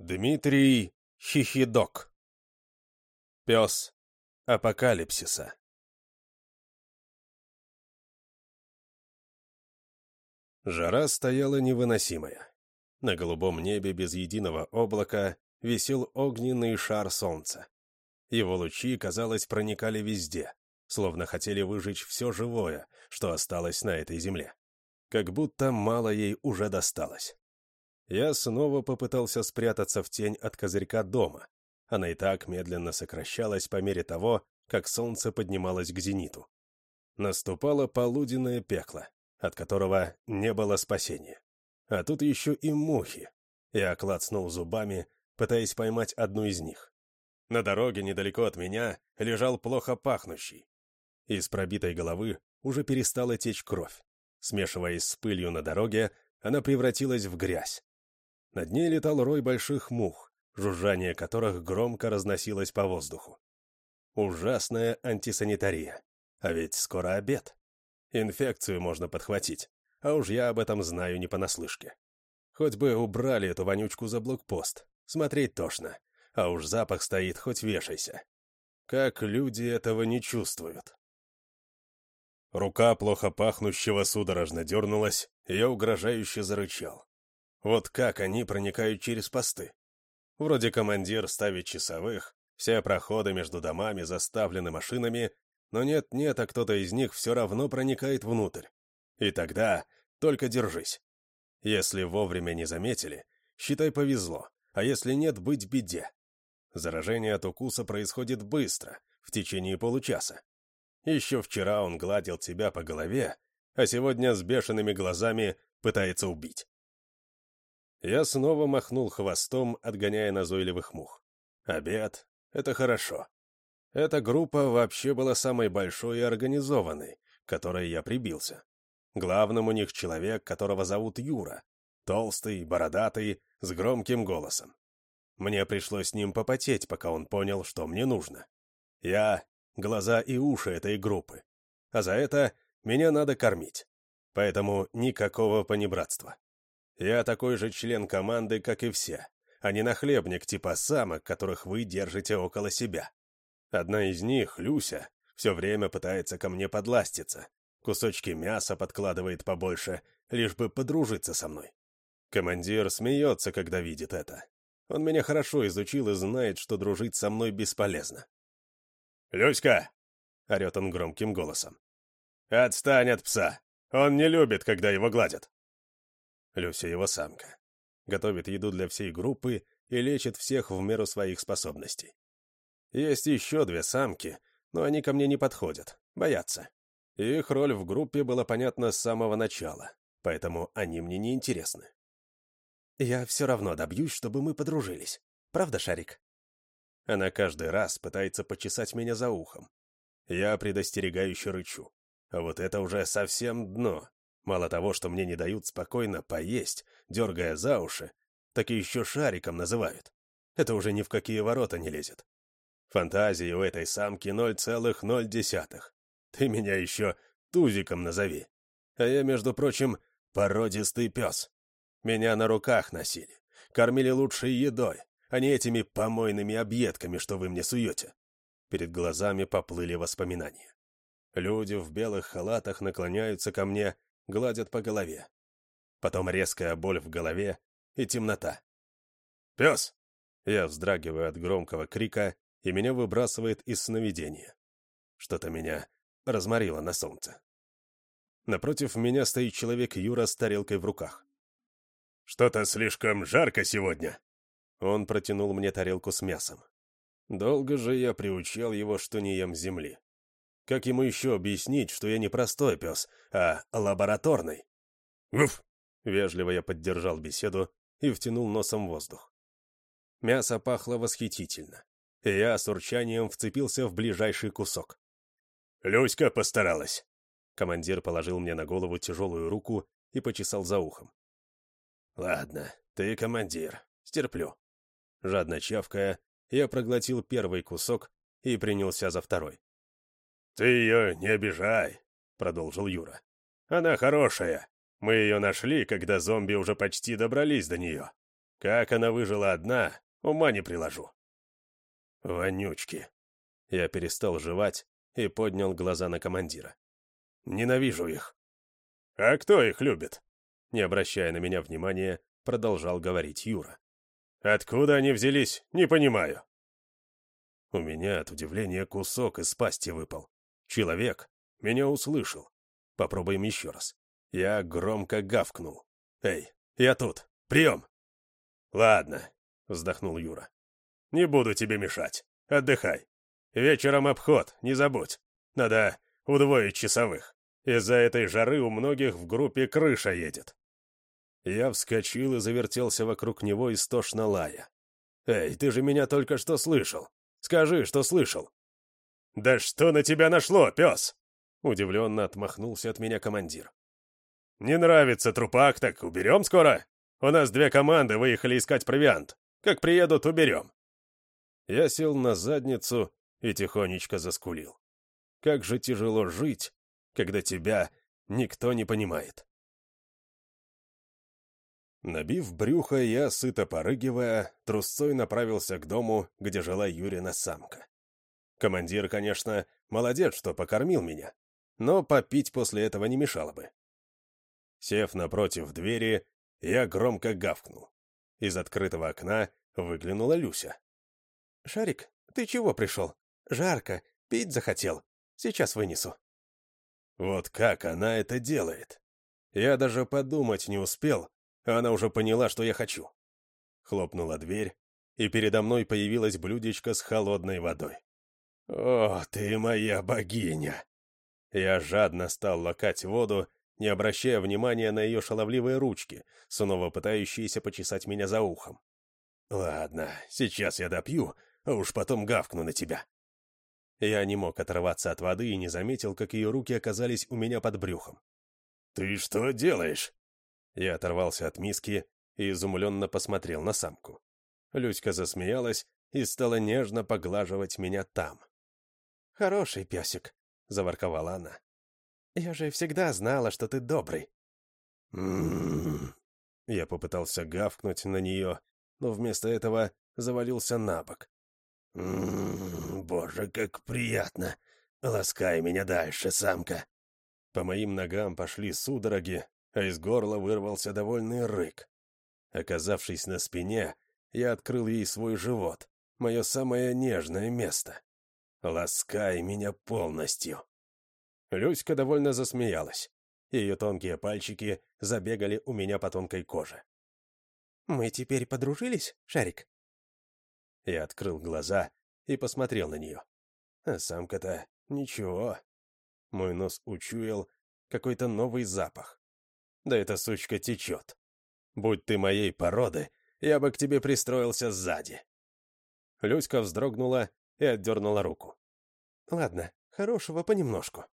Дмитрий Хихидок Пес апокалипсиса Жара стояла невыносимая. На голубом небе без единого облака висел огненный шар солнца. Его лучи, казалось, проникали везде, словно хотели выжечь все живое, что осталось на этой земле. Как будто мало ей уже досталось. Я снова попытался спрятаться в тень от козырька дома. Она и так медленно сокращалась по мере того, как солнце поднималось к зениту. Наступало полуденное пекло, от которого не было спасения. А тут еще и мухи. Я клацнул зубами, пытаясь поймать одну из них. На дороге недалеко от меня лежал плохо пахнущий. Из пробитой головы уже перестала течь кровь. Смешиваясь с пылью на дороге, она превратилась в грязь. Над ней летал рой больших мух, жужжание которых громко разносилось по воздуху. Ужасная антисанитария. А ведь скоро обед. Инфекцию можно подхватить, а уж я об этом знаю не понаслышке. Хоть бы убрали эту вонючку за блокпост. Смотреть тошно. А уж запах стоит, хоть вешайся. Как люди этого не чувствуют? Рука плохо пахнущего судорожно дернулась, и я угрожающе зарычал. Вот как они проникают через посты? Вроде командир ставит часовых, все проходы между домами заставлены машинами, но нет-нет, а кто-то из них все равно проникает внутрь. И тогда только держись. Если вовремя не заметили, считай повезло, а если нет, быть беде. Заражение от укуса происходит быстро, в течение получаса. Еще вчера он гладил тебя по голове, а сегодня с бешеными глазами пытается убить. Я снова махнул хвостом, отгоняя назойливых мух. Обед — это хорошо. Эта группа вообще была самой большой и организованной, к которой я прибился. Главным у них человек, которого зовут Юра. Толстый, бородатый, с громким голосом. Мне пришлось с ним попотеть, пока он понял, что мне нужно. Я — глаза и уши этой группы. А за это меня надо кормить. Поэтому никакого понебратства. Я такой же член команды, как и все, а не нахлебник типа самок, которых вы держите около себя. Одна из них, Люся, все время пытается ко мне подластиться. Кусочки мяса подкладывает побольше, лишь бы подружиться со мной. Командир смеется, когда видит это. Он меня хорошо изучил и знает, что дружить со мной бесполезно. «Люська!» — орет он громким голосом. «Отстань от пса! Он не любит, когда его гладят!» Люся его самка. Готовит еду для всей группы и лечит всех в меру своих способностей. Есть еще две самки, но они ко мне не подходят, боятся. Их роль в группе была понятна с самого начала, поэтому они мне не интересны. Я все равно добьюсь, чтобы мы подружились. Правда, Шарик? Она каждый раз пытается почесать меня за ухом. Я предостерегающе рычу. А вот это уже совсем дно. Мало того, что мне не дают спокойно поесть, дергая за уши, так и еще шариком называют. Это уже ни в какие ворота не лезет. Фантазии у этой самки 0,0. Ты меня еще тузиком назови. А я, между прочим, породистый пес. Меня на руках носили, кормили лучшей едой, а не этими помойными объедками, что вы мне суете. Перед глазами поплыли воспоминания. Люди в белых халатах наклоняются ко мне, гладят по голове. Потом резкая боль в голове и темнота. «Пес!» Я вздрагиваю от громкого крика, и меня выбрасывает из сновидения. Что-то меня разморило на солнце. Напротив меня стоит человек Юра с тарелкой в руках. «Что-то слишком жарко сегодня!» Он протянул мне тарелку с мясом. Долго же я приучал его, что не ем земли. Как ему еще объяснить, что я не простой пес, а лабораторный? «Уф!» — вежливо я поддержал беседу и втянул носом воздух. Мясо пахло восхитительно, и я с урчанием вцепился в ближайший кусок. «Люська постаралась!» Командир положил мне на голову тяжелую руку и почесал за ухом. «Ладно, ты командир, стерплю». Жадно чавкая, я проглотил первый кусок и принялся за второй. «Ты ее не обижай», — продолжил Юра. «Она хорошая, Мы ее нашли, когда зомби уже почти добрались до нее. Как она выжила одна, ума не приложу. Вонючки. Я перестал жевать и поднял глаза на командира. Ненавижу их. А кто их любит? Не обращая на меня внимания, продолжал говорить Юра. Откуда они взялись, не понимаю. У меня от удивления кусок из пасти выпал. Человек меня услышал. Попробуем еще раз. Я громко гавкнул. «Эй, я тут! Прием!» «Ладно», — вздохнул Юра. «Не буду тебе мешать. Отдыхай. Вечером обход, не забудь. Надо удвоить часовых. Из-за этой жары у многих в группе крыша едет». Я вскочил и завертелся вокруг него истошно лая. «Эй, ты же меня только что слышал. Скажи, что слышал». «Да что на тебя нашло, пес?» Удивленно отмахнулся от меня командир. «Не нравится трупак, так уберем скоро? У нас две команды выехали искать провиант. Как приедут, уберем». Я сел на задницу и тихонечко заскулил. Как же тяжело жить, когда тебя никто не понимает. Набив брюхо, я, сыто порыгивая, трусцой направился к дому, где жила Юрина самка. Командир, конечно, молодец, что покормил меня, но попить после этого не мешало бы. Сев напротив двери, я громко гавкнул. Из открытого окна выглянула Люся. «Шарик, ты чего пришел? Жарко, пить захотел. Сейчас вынесу». Вот как она это делает. Я даже подумать не успел, а она уже поняла, что я хочу. Хлопнула дверь, и передо мной появилась блюдечко с холодной водой. «О, ты моя богиня!» Я жадно стал лакать воду не обращая внимания на ее шаловливые ручки, снова пытающиеся почесать меня за ухом. «Ладно, сейчас я допью, а уж потом гавкну на тебя». Я не мог оторваться от воды и не заметил, как ее руки оказались у меня под брюхом. «Ты что делаешь?» Я оторвался от миски и изумленно посмотрел на самку. Люська засмеялась и стала нежно поглаживать меня там. «Хороший песик», — заворковала она. Я же всегда знала, что ты добрый. М-м-м. Я попытался гавкнуть на нее, но вместо этого завалился на бок. М-м, боже, как приятно! Ласкай меня дальше, самка. По моим ногам пошли судороги, а из горла вырвался довольный рык. Оказавшись на спине, я открыл ей свой живот, мое самое нежное место. Ласкай меня полностью. Люська довольно засмеялась. Ее тонкие пальчики забегали у меня по тонкой коже. «Мы теперь подружились, Шарик?» Я открыл глаза и посмотрел на нее. А самка-то ничего. Мой нос учуял какой-то новый запах. Да эта сучка течет. Будь ты моей породы, я бы к тебе пристроился сзади. Люська вздрогнула и отдернула руку. «Ладно, хорошего понемножку».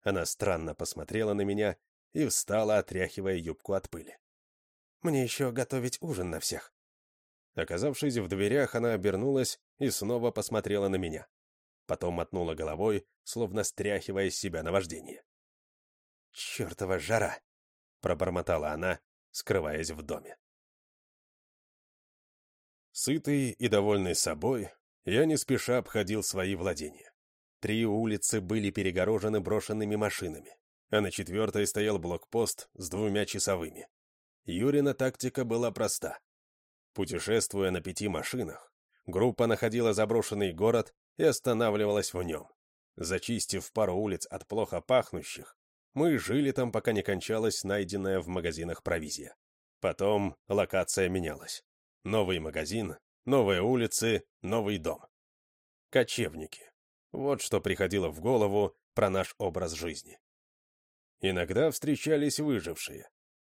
Она странно посмотрела на меня и встала, отряхивая юбку от пыли. «Мне еще готовить ужин на всех». Оказавшись в дверях, она обернулась и снова посмотрела на меня. Потом мотнула головой, словно стряхивая с себя наваждение. «Чертова жара!» — пробормотала она, скрываясь в доме. Сытый и довольный собой, я не спеша обходил свои владения. Три улицы были перегорожены брошенными машинами, а на четвертой стоял блокпост с двумя часовыми. Юрина тактика была проста. Путешествуя на пяти машинах, группа находила заброшенный город и останавливалась в нем. Зачистив пару улиц от плохо пахнущих, мы жили там, пока не кончалась найденная в магазинах провизия. Потом локация менялась. Новый магазин, новые улицы, новый дом. Кочевники. Вот что приходило в голову про наш образ жизни. Иногда встречались выжившие.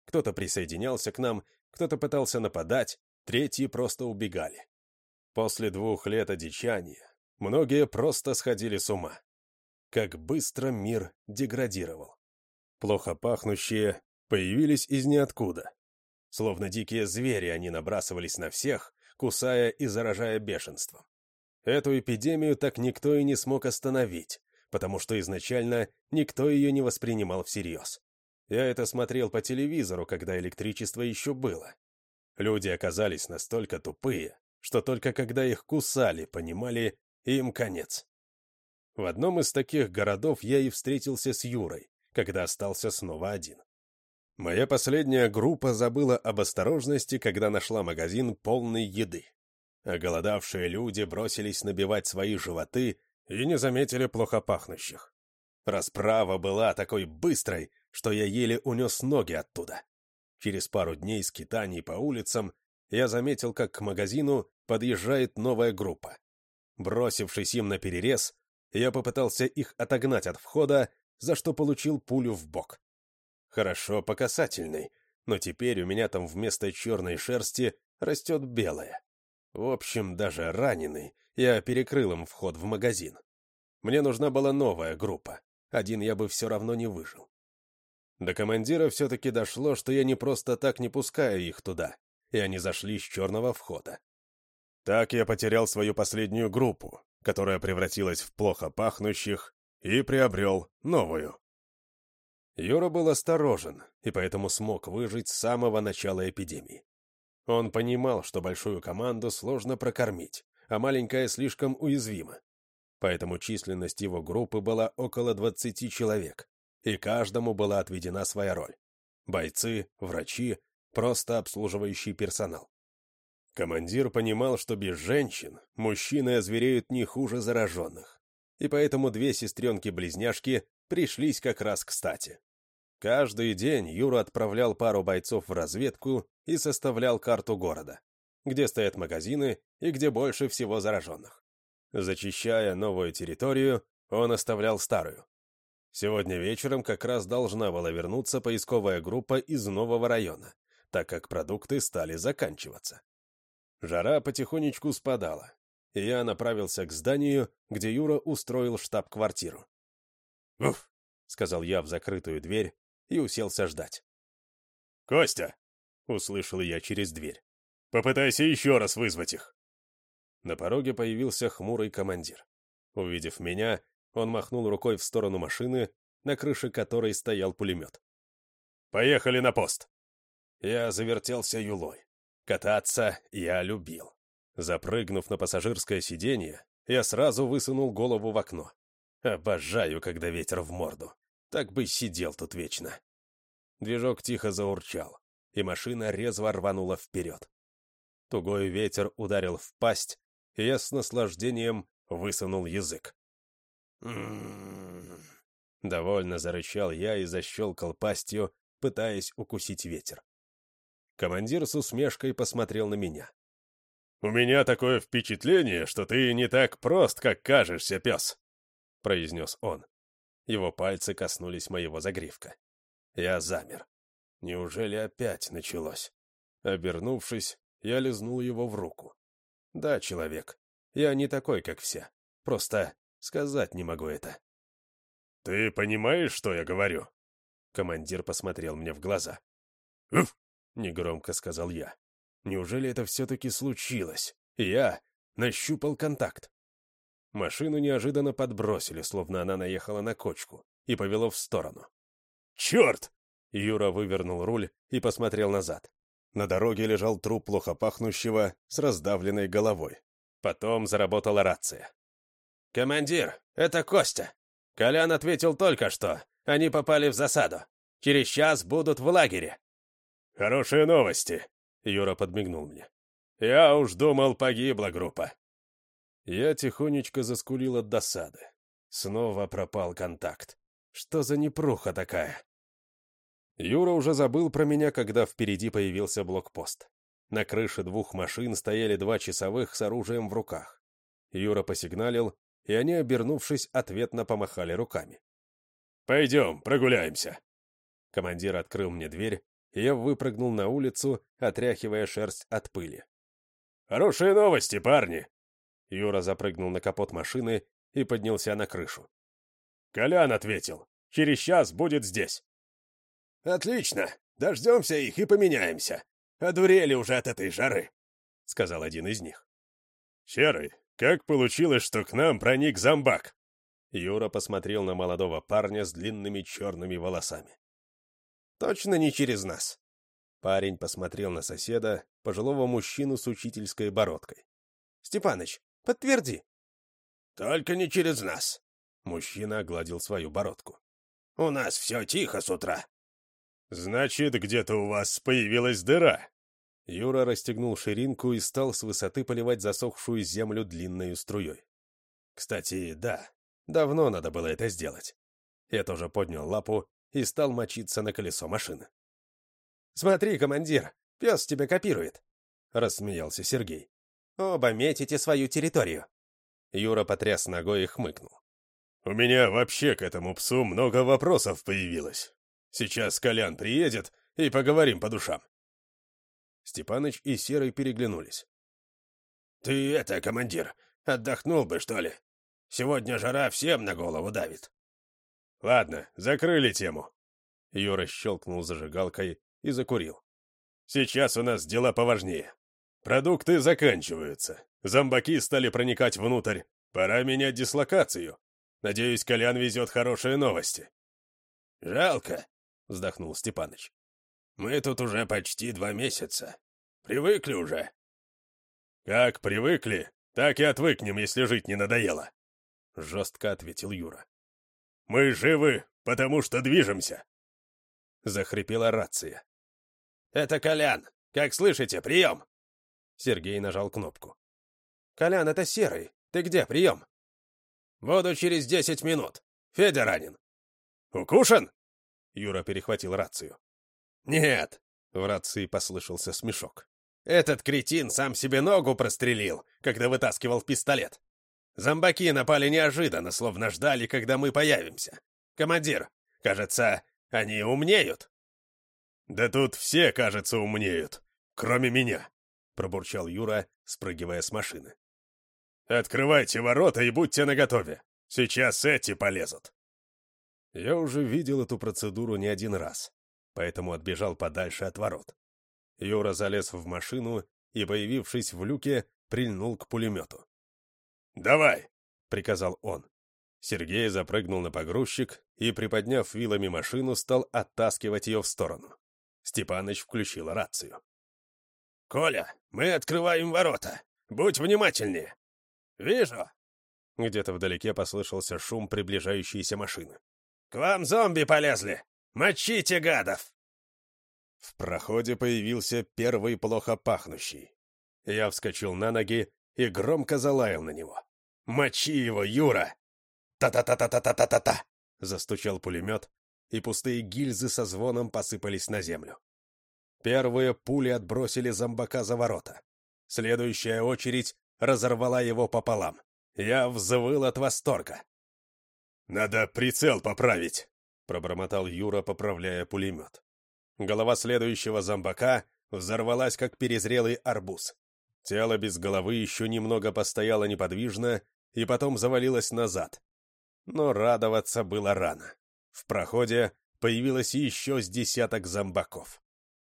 Кто-то присоединялся к нам, кто-то пытался нападать, третьи просто убегали. После двух лет одичания многие просто сходили с ума. Как быстро мир деградировал. Плохо пахнущие появились из ниоткуда. Словно дикие звери они набрасывались на всех, кусая и заражая бешенством. Эту эпидемию так никто и не смог остановить, потому что изначально никто ее не воспринимал всерьез. Я это смотрел по телевизору, когда электричество еще было. Люди оказались настолько тупые, что только когда их кусали, понимали, им конец. В одном из таких городов я и встретился с Юрой, когда остался снова один. Моя последняя группа забыла об осторожности, когда нашла магазин полный еды. Оголодавшие люди бросились набивать свои животы и не заметили плохо пахнущих. Расправа была такой быстрой, что я еле унес ноги оттуда. Через пару дней скитаний по улицам я заметил, как к магазину подъезжает новая группа. Бросившись им на перерез, я попытался их отогнать от входа, за что получил пулю в бок. Хорошо по касательной, но теперь у меня там вместо черной шерсти растет белая. В общем, даже раненый, я перекрыл им вход в магазин. Мне нужна была новая группа. Один я бы все равно не выжил. До командира все-таки дошло, что я не просто так не пускаю их туда, и они зашли с черного входа. Так я потерял свою последнюю группу, которая превратилась в плохо пахнущих, и приобрел новую. Юра был осторожен, и поэтому смог выжить с самого начала эпидемии. Он понимал, что большую команду сложно прокормить, а маленькая слишком уязвима. Поэтому численность его группы была около 20 человек, и каждому была отведена своя роль. Бойцы, врачи, просто обслуживающий персонал. Командир понимал, что без женщин мужчины озвереют не хуже зараженных, и поэтому две сестренки-близняшки пришлись как раз кстати. Каждый день Юра отправлял пару бойцов в разведку и составлял карту города, где стоят магазины и где больше всего зараженных. Зачищая новую территорию, он оставлял старую. Сегодня вечером как раз должна была вернуться поисковая группа из нового района, так как продукты стали заканчиваться. Жара потихонечку спадала, и я направился к зданию, где Юра устроил штаб-квартиру. «Уф!» — сказал я в закрытую дверь и уселся ждать. «Костя!» — услышал я через дверь. «Попытайся еще раз вызвать их!» На пороге появился хмурый командир. Увидев меня, он махнул рукой в сторону машины, на крыше которой стоял пулемет. «Поехали на пост!» Я завертелся юлой. Кататься я любил. Запрыгнув на пассажирское сиденье, я сразу высунул голову в окно. Обожаю, когда ветер в морду. Так бы сидел тут вечно. Движок тихо заурчал, и машина резво рванула вперед. Тугой ветер ударил в пасть, и я с наслаждением высунул язык. Довольно зарычал я и защелкал пастью, пытаясь укусить ветер. Командир с усмешкой посмотрел на меня. «У меня такое впечатление, что ты не так прост, как кажешься, пес», — произнес он. Его пальцы коснулись моего загривка. Я замер. Неужели опять началось? Обернувшись, я лизнул его в руку. «Да, человек, я не такой, как все. Просто сказать не могу это». «Ты понимаешь, что я говорю?» Командир посмотрел мне в глаза. «Уф!» — негромко сказал я. «Неужели это все-таки случилось? Я нащупал контакт». Машину неожиданно подбросили, словно она наехала на кочку, и повело в сторону. «Черт!» — Юра вывернул руль и посмотрел назад. На дороге лежал труп плохо пахнущего с раздавленной головой. Потом заработала рация. «Командир, это Костя!» Колян ответил только что. Они попали в засаду. Через час будут в лагере. «Хорошие новости», — Юра подмигнул мне. «Я уж думал, погибла группа». Я тихонечко заскулил от досады. Снова пропал контакт. Что за непруха такая? Юра уже забыл про меня, когда впереди появился блокпост. На крыше двух машин стояли два часовых с оружием в руках. Юра посигналил, и они, обернувшись, ответно помахали руками. «Пойдем, прогуляемся!» Командир открыл мне дверь, я выпрыгнул на улицу, отряхивая шерсть от пыли. «Хорошие новости, парни!» Юра запрыгнул на капот машины и поднялся на крышу. «Колян ответил. Через час будет здесь». «Отлично. Дождемся их и поменяемся. Одурели уже от этой жары», — сказал один из них. «Серый, как получилось, что к нам проник зомбак?» Юра посмотрел на молодого парня с длинными черными волосами. Точно не через нас. Парень посмотрел на соседа, пожилого мужчину с учительской бородкой. «Степаныч, подтверди». «Только не через нас», — мужчина огладил свою бородку. «У нас все тихо с утра». «Значит, где-то у вас появилась дыра». Юра расстегнул ширинку и стал с высоты поливать засохшую землю длинной струей. «Кстати, да, давно надо было это сделать». Я тоже поднял лапу и стал мочиться на колесо машины. «Смотри, командир, пес тебя копирует», — рассмеялся Сергей. «Оба метите свою территорию». Юра потряс ногой и хмыкнул. «У меня вообще к этому псу много вопросов появилось. Сейчас Колян приедет, и поговорим по душам». Степаныч и Серый переглянулись. «Ты это, командир, отдохнул бы, что ли? Сегодня жара всем на голову давит». «Ладно, закрыли тему». Юра щелкнул зажигалкой и закурил. «Сейчас у нас дела поважнее. Продукты заканчиваются. Зомбаки стали проникать внутрь. Пора менять дислокацию. Надеюсь, Колян везет хорошие новости». «Жалко», — вздохнул Степаныч. «Мы тут уже почти два месяца. Привыкли уже». «Как привыкли, так и отвыкнем, если жить не надоело», — жестко ответил Юра. «Мы живы, потому что движемся!» Захрипела рация. «Это Колян! Как слышите, прием!» Сергей нажал кнопку. «Колян, это Серый. Ты где, прием?» «Буду через десять минут. Федя ранен». «Укушен?» Юра перехватил рацию. «Нет!» — в рации послышался смешок. «Этот кретин сам себе ногу прострелил, когда вытаскивал пистолет. Зомбаки напали неожиданно, словно ждали, когда мы появимся. Командир, кажется, они умнеют. Да тут все, кажется, умнеют, кроме меня, пробурчал Юра, спрыгивая с машины. Открывайте ворота и будьте наготове. Сейчас эти полезут. Я уже видел эту процедуру не один раз, поэтому отбежал подальше от ворот. Юра залез в машину и, появившись в люке, прильнул к пулемету. «Давай!» — приказал он. Сергей запрыгнул на погрузчик и, приподняв вилами машину, стал оттаскивать ее в сторону. Степаныч включил рацию. «Коля, мы открываем ворота. Будь внимательнее!» «Вижу!» Где-то вдалеке послышался шум приближающейся машины. «К вам зомби полезли! Мочите гадов!» В проходе появился первый плохо пахнущий. Я вскочил на ноги и громко залаял на него. «Мочи его, Юра!» «Та-та-та-та-та-та-та-та!» — застучал пулемет, и пустые гильзы со звоном посыпались на землю. Первые пули отбросили зомбака за ворота. Следующая очередь разорвала его пополам. Я взвыл от восторга. «Надо прицел поправить», — пробормотал Юра, поправляя пулемет. Голова следующего зомбака взорвалась, как перезрелый арбуз. Тело без головы еще немного постояло неподвижно и потом завалилась назад. Но радоваться было рано. В проходе появилось еще с десяток зомбаков.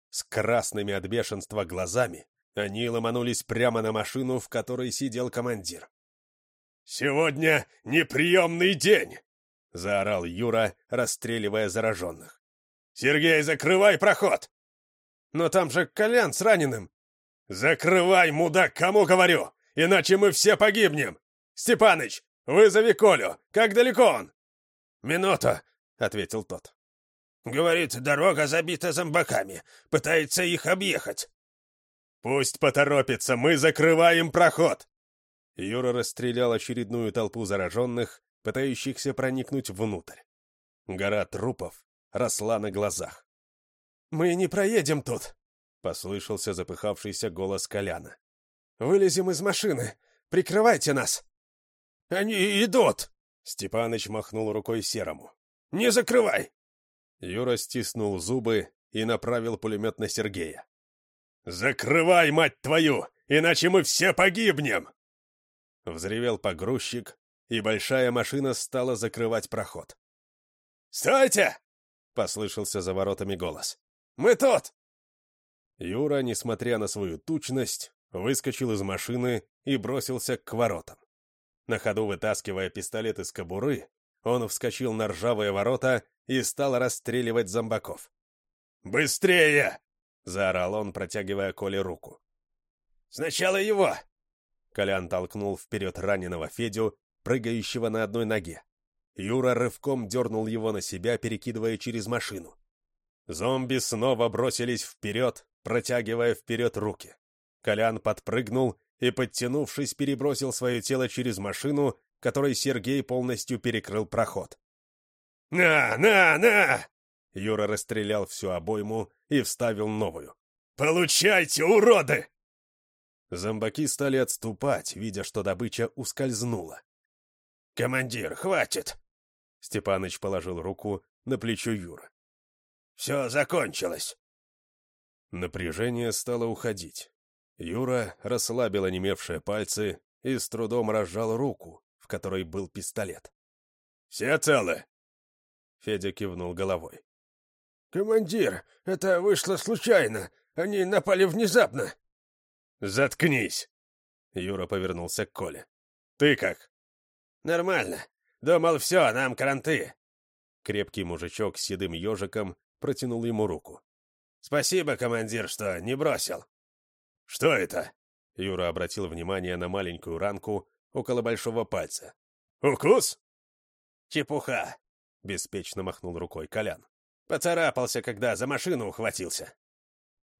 С красными от бешенства глазами они ломанулись прямо на машину, в которой сидел командир. «Сегодня неприемный день!» — заорал Юра, расстреливая зараженных. «Сергей, закрывай проход!» «Но там же Колян с раненым!» «Закрывай, мудак, кому говорю! Иначе мы все погибнем! «Степаныч, вызови Колю! Как далеко он?» «Минута», — ответил тот. «Говорит, дорога забита зомбаками. Пытается их объехать». «Пусть поторопится, мы закрываем проход!» Юра расстрелял очередную толпу зараженных, пытающихся проникнуть внутрь. Гора трупов росла на глазах. «Мы не проедем тут!» — послышался запыхавшийся голос Коляна. «Вылезем из машины! Прикрывайте нас!» «Они идут!» — Степаныч махнул рукой Серому. «Не закрывай!» Юра стиснул зубы и направил пулемет на Сергея. «Закрывай, мать твою, иначе мы все погибнем!» Взревел погрузчик, и большая машина стала закрывать проход. «Стойте!» — послышался за воротами голос. «Мы тут!» Юра, несмотря на свою тучность, выскочил из машины и бросился к воротам. На ходу вытаскивая пистолет из кобуры, он вскочил на ржавые ворота и стал расстреливать зомбаков. Быстрее!» — заорал он, протягивая Коле руку. «Сначала его!» Колян толкнул вперед раненого Федю, прыгающего на одной ноге. Юра рывком дернул его на себя, перекидывая через машину. Зомби снова бросились вперед, протягивая вперед руки. Колян подпрыгнул и, подтянувшись, перебросил свое тело через машину, которой Сергей полностью перекрыл проход. «На, на, на!» Юра расстрелял всю обойму и вставил новую. «Получайте, уроды!» Зомбаки стали отступать, видя, что добыча ускользнула. «Командир, хватит!» Степаныч положил руку на плечо Юра. «Все закончилось!» Напряжение стало уходить. Юра расслабил онемевшие пальцы и с трудом разжал руку, в которой был пистолет. «Все целы?» Федя кивнул головой. «Командир, это вышло случайно. Они напали внезапно». «Заткнись!» Юра повернулся к Коле. «Ты как?» «Нормально. Думал, все, нам каранты». Крепкий мужичок с седым ежиком протянул ему руку. «Спасибо, командир, что не бросил». «Что это?» Юра обратил внимание на маленькую ранку около большого пальца. «Укус?» «Чепуха», — беспечно махнул рукой Колян. «Поцарапался, когда за машину ухватился».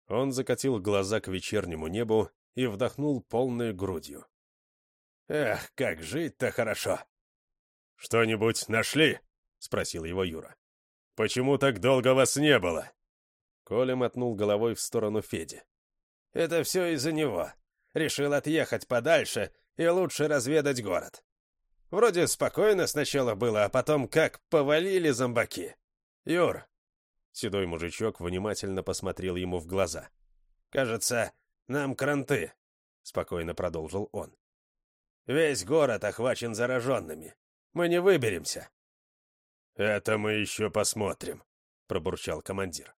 Он закатил глаза к вечернему небу и вдохнул полной грудью. «Эх, как жить-то хорошо!» «Что-нибудь нашли?» — спросил его Юра. «Почему так долго вас не было?» Коля мотнул головой в сторону Феди. «Это все из-за него. Решил отъехать подальше и лучше разведать город. Вроде спокойно сначала было, а потом как повалили зомбаки. Юр!» Седой мужичок внимательно посмотрел ему в глаза. «Кажется, нам кранты», — спокойно продолжил он. «Весь город охвачен зараженными. Мы не выберемся». «Это мы еще посмотрим», — пробурчал командир.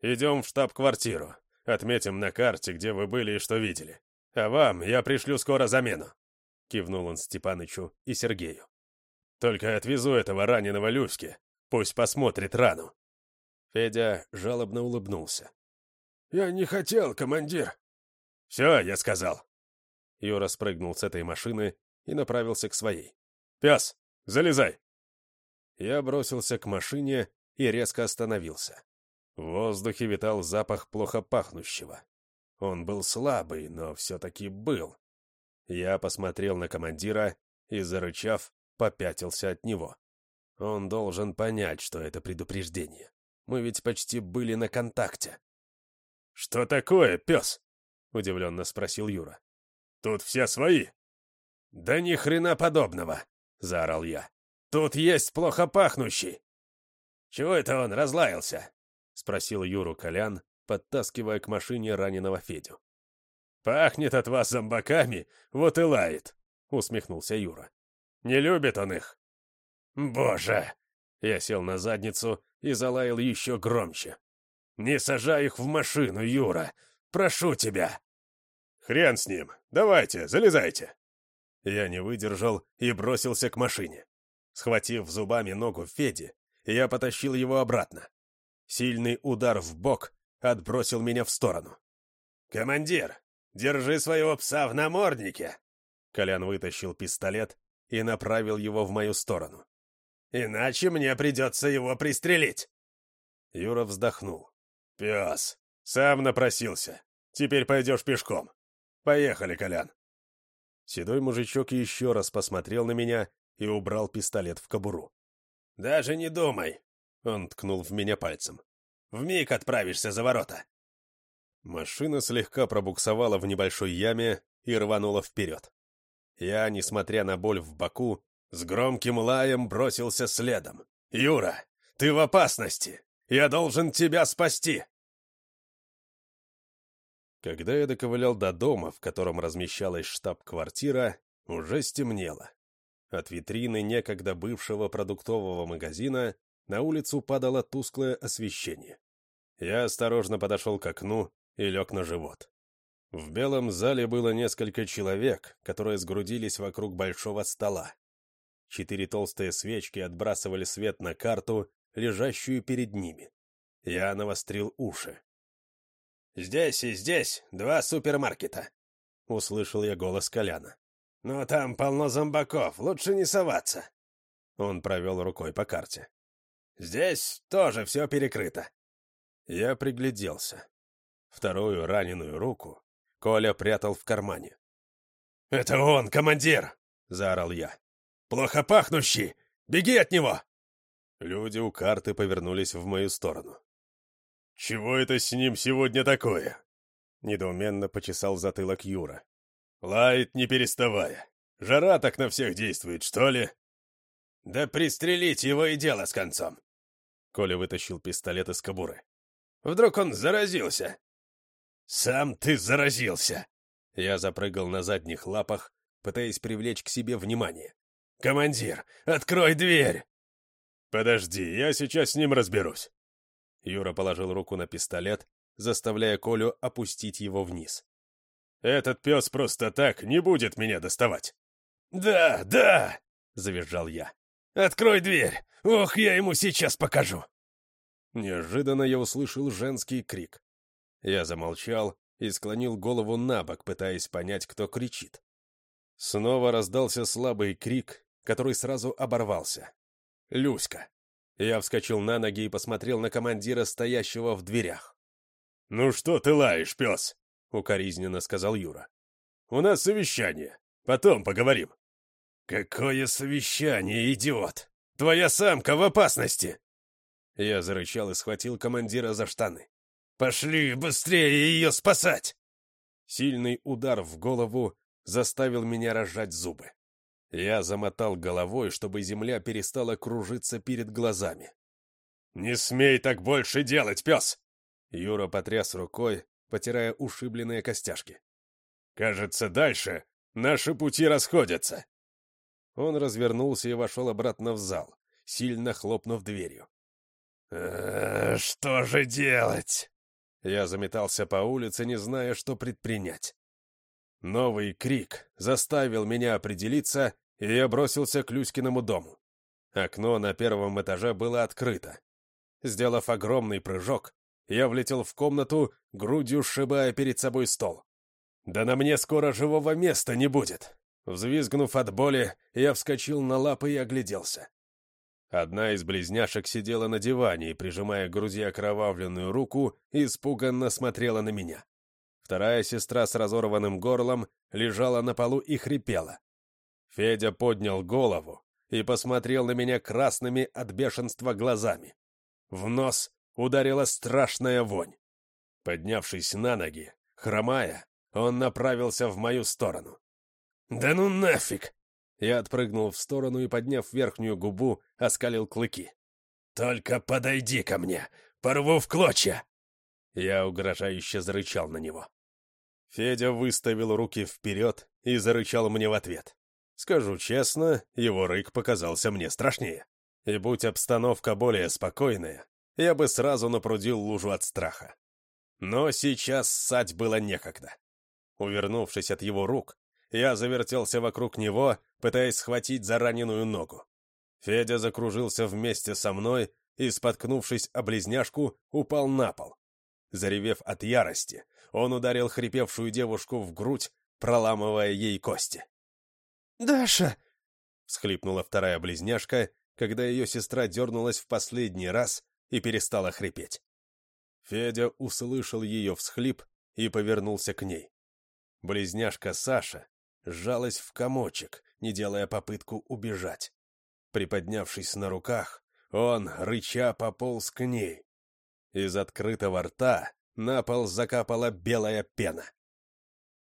«Идем в штаб-квартиру. Отметим на карте, где вы были и что видели. А вам я пришлю скоро замену», — кивнул он Степанычу и Сергею. «Только отвезу этого раненого Люське. Пусть посмотрит рану». Федя жалобно улыбнулся. «Я не хотел, командир». «Все, я сказал». Юра спрыгнул с этой машины и направился к своей. «Пес, залезай!» Я бросился к машине и резко остановился. В воздухе витал запах плохо пахнущего. Он был слабый, но все-таки был. Я посмотрел на командира и, зарычав, попятился от него. Он должен понять, что это предупреждение. Мы ведь почти были на контакте. «Что такое, пес?» — удивленно спросил Юра. «Тут все свои». «Да ни хрена подобного!» — заорал я. «Тут есть плохо пахнущий!» «Чего это он разлаялся?» — спросил Юру Колян, подтаскивая к машине раненого Федю. «Пахнет от вас зомбаками, вот и лает!» — усмехнулся Юра. «Не любит он их!» «Боже!» Я сел на задницу и залаял еще громче. «Не сажай их в машину, Юра! Прошу тебя!» «Хрен с ним! Давайте, залезайте!» Я не выдержал и бросился к машине. Схватив зубами ногу Феди, я потащил его обратно. Сильный удар в бок отбросил меня в сторону. «Командир, держи своего пса в наморднике!» Колян вытащил пистолет и направил его в мою сторону. «Иначе мне придется его пристрелить!» Юра вздохнул. «Пес, сам напросился. Теперь пойдешь пешком. Поехали, Колян!» Седой мужичок еще раз посмотрел на меня и убрал пистолет в кобуру. «Даже не думай!» — он ткнул в меня пальцем. «Вмиг отправишься за ворота!» Машина слегка пробуксовала в небольшой яме и рванула вперед. Я, несмотря на боль в боку, с громким лаем бросился следом. «Юра, ты в опасности! Я должен тебя спасти!» Когда я доковылял до дома, в котором размещалась штаб-квартира, уже стемнело. От витрины некогда бывшего продуктового магазина на улицу падало тусклое освещение. Я осторожно подошел к окну и лег на живот. В белом зале было несколько человек, которые сгрудились вокруг большого стола. Четыре толстые свечки отбрасывали свет на карту, лежащую перед ними. Я навострил уши. «Здесь и здесь два супермаркета», — услышал я голос Коляна. «Но там полно зомбаков, лучше не соваться». Он провел рукой по карте. «Здесь тоже все перекрыто». Я пригляделся. Вторую раненую руку Коля прятал в кармане. «Это он, командир!» — заорал я. «Плохо пахнущий! Беги от него!» Люди у карты повернулись в мою сторону. «Чего это с ним сегодня такое?» Недоуменно почесал затылок Юра. «Лает, не переставая. Жара так на всех действует, что ли?» «Да пристрелить его и дело с концом!» Коля вытащил пистолет из кобуры. «Вдруг он заразился?» «Сам ты заразился!» Я запрыгал на задних лапах, пытаясь привлечь к себе внимание. «Командир, открой дверь!» «Подожди, я сейчас с ним разберусь!» Юра положил руку на пистолет, заставляя Колю опустить его вниз. «Этот пес просто так не будет меня доставать!» «Да, да!» — завизжал я. «Открой дверь! Ох, я ему сейчас покажу!» Неожиданно я услышал женский крик. Я замолчал и склонил голову на бок, пытаясь понять, кто кричит. Снова раздался слабый крик, который сразу оборвался. «Люська!» Я вскочил на ноги и посмотрел на командира, стоящего в дверях. «Ну что ты лаешь, пес?» — укоризненно сказал Юра. «У нас совещание. Потом поговорим». «Какое совещание, идиот! Твоя самка в опасности!» Я зарычал и схватил командира за штаны. «Пошли быстрее ее спасать!» Сильный удар в голову заставил меня разжать зубы. Я замотал головой, чтобы земля перестала кружиться перед глазами. «Не смей так больше делать, пес!» Юра потряс рукой, потирая ушибленные костяшки. «Кажется, дальше наши пути расходятся!» Он развернулся и вошел обратно в зал, сильно хлопнув дверью. «Э что же делать?» Я заметался по улице, не зная, что предпринять. Новый крик заставил меня определиться и я бросился к Люськиному дому. Окно на первом этаже было открыто. Сделав огромный прыжок, я влетел в комнату, грудью сшибая перед собой стол. «Да на мне скоро живого места не будет!» Взвизгнув от боли, я вскочил на лапы и огляделся. Одна из близняшек сидела на диване и, прижимая к груди окровавленную руку, испуганно смотрела на меня. Вторая сестра с разорванным горлом лежала на полу и хрипела. Федя поднял голову и посмотрел на меня красными от бешенства глазами. В нос ударила страшная вонь. Поднявшись на ноги, хромая, он направился в мою сторону. «Да ну нафиг!» Я отпрыгнул в сторону и, подняв верхнюю губу, оскалил клыки. «Только подойди ко мне! Порву в клочья!» Я угрожающе зарычал на него. Федя выставил руки вперед и зарычал мне в ответ. Скажу честно, его рык показался мне страшнее. И будь обстановка более спокойная, я бы сразу напрудил лужу от страха. Но сейчас ссать было некогда. Увернувшись от его рук, я завертелся вокруг него, пытаясь схватить за раненую ногу. Федя закружился вместе со мной и, споткнувшись о близняшку, упал на пол. Заревев от ярости, он ударил хрипевшую девушку в грудь, проламывая ей кости. «Даша!» — всхлипнула вторая близняшка, когда ее сестра дернулась в последний раз и перестала хрипеть. Федя услышал ее всхлип и повернулся к ней. Близняшка Саша сжалась в комочек, не делая попытку убежать. Приподнявшись на руках, он, рыча, пополз к ней. Из открытого рта на пол закапала белая пена.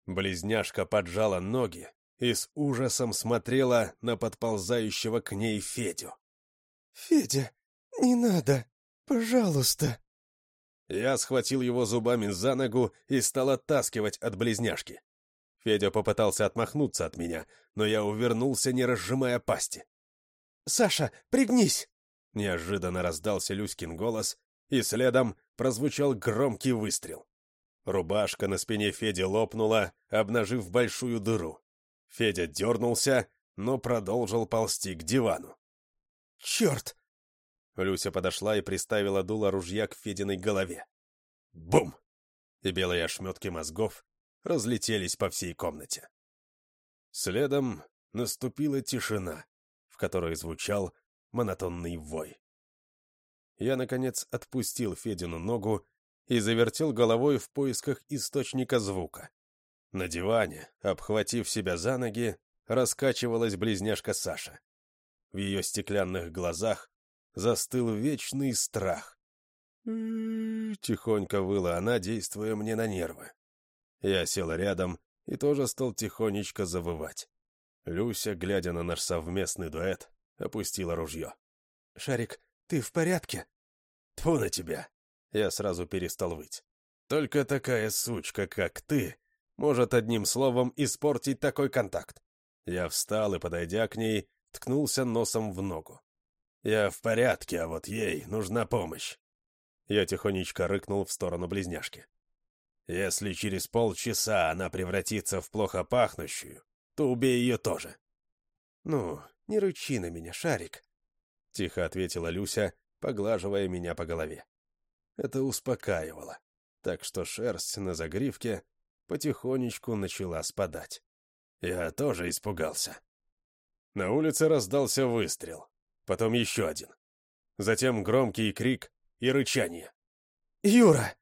Близняшка поджала ноги и с ужасом смотрела на подползающего к ней Федю. «Федя, не надо, пожалуйста!» Я схватил его зубами за ногу и стал оттаскивать от близняшки. Федя попытался отмахнуться от меня, но я увернулся, не разжимая пасти. «Саша, пригнись!» Неожиданно раздался Люськин голос, и следом прозвучал громкий выстрел. Рубашка на спине Феди лопнула, обнажив большую дыру. Федя дернулся, но продолжил ползти к дивану. «Черт!» Люся подошла и приставила дуло ружья к Фединой голове. Бум! И белые ошметки мозгов разлетелись по всей комнате. Следом наступила тишина, в которой звучал монотонный вой. Я, наконец, отпустил Федину ногу и завертел головой в поисках источника звука. На диване, обхватив себя за ноги, раскачивалась близняшка Саша. В ее стеклянных глазах застыл вечный страх. Тихонько выла она, действуя мне на нервы. Я сел рядом и тоже стал тихонечко завывать. Люся, глядя на наш совместный дуэт, опустила ружье. «Шарик, ты в порядке?» «Тьфу на тебя!» Я сразу перестал выть. «Только такая сучка, как ты, может одним словом испортить такой контакт». Я встал и, подойдя к ней, ткнулся носом в ногу. «Я в порядке, а вот ей нужна помощь». Я тихонечко рыкнул в сторону близняшки. «Если через полчаса она превратится в плохо пахнущую, то убей ее тоже». «Ну, не рычи на меня, Шарик», — тихо ответила Люся, поглаживая меня по голове. Это успокаивало, так что шерсть на загривке потихонечку начала спадать. Я тоже испугался. На улице раздался выстрел, потом еще один. Затем громкий крик и рычание. «Юра!»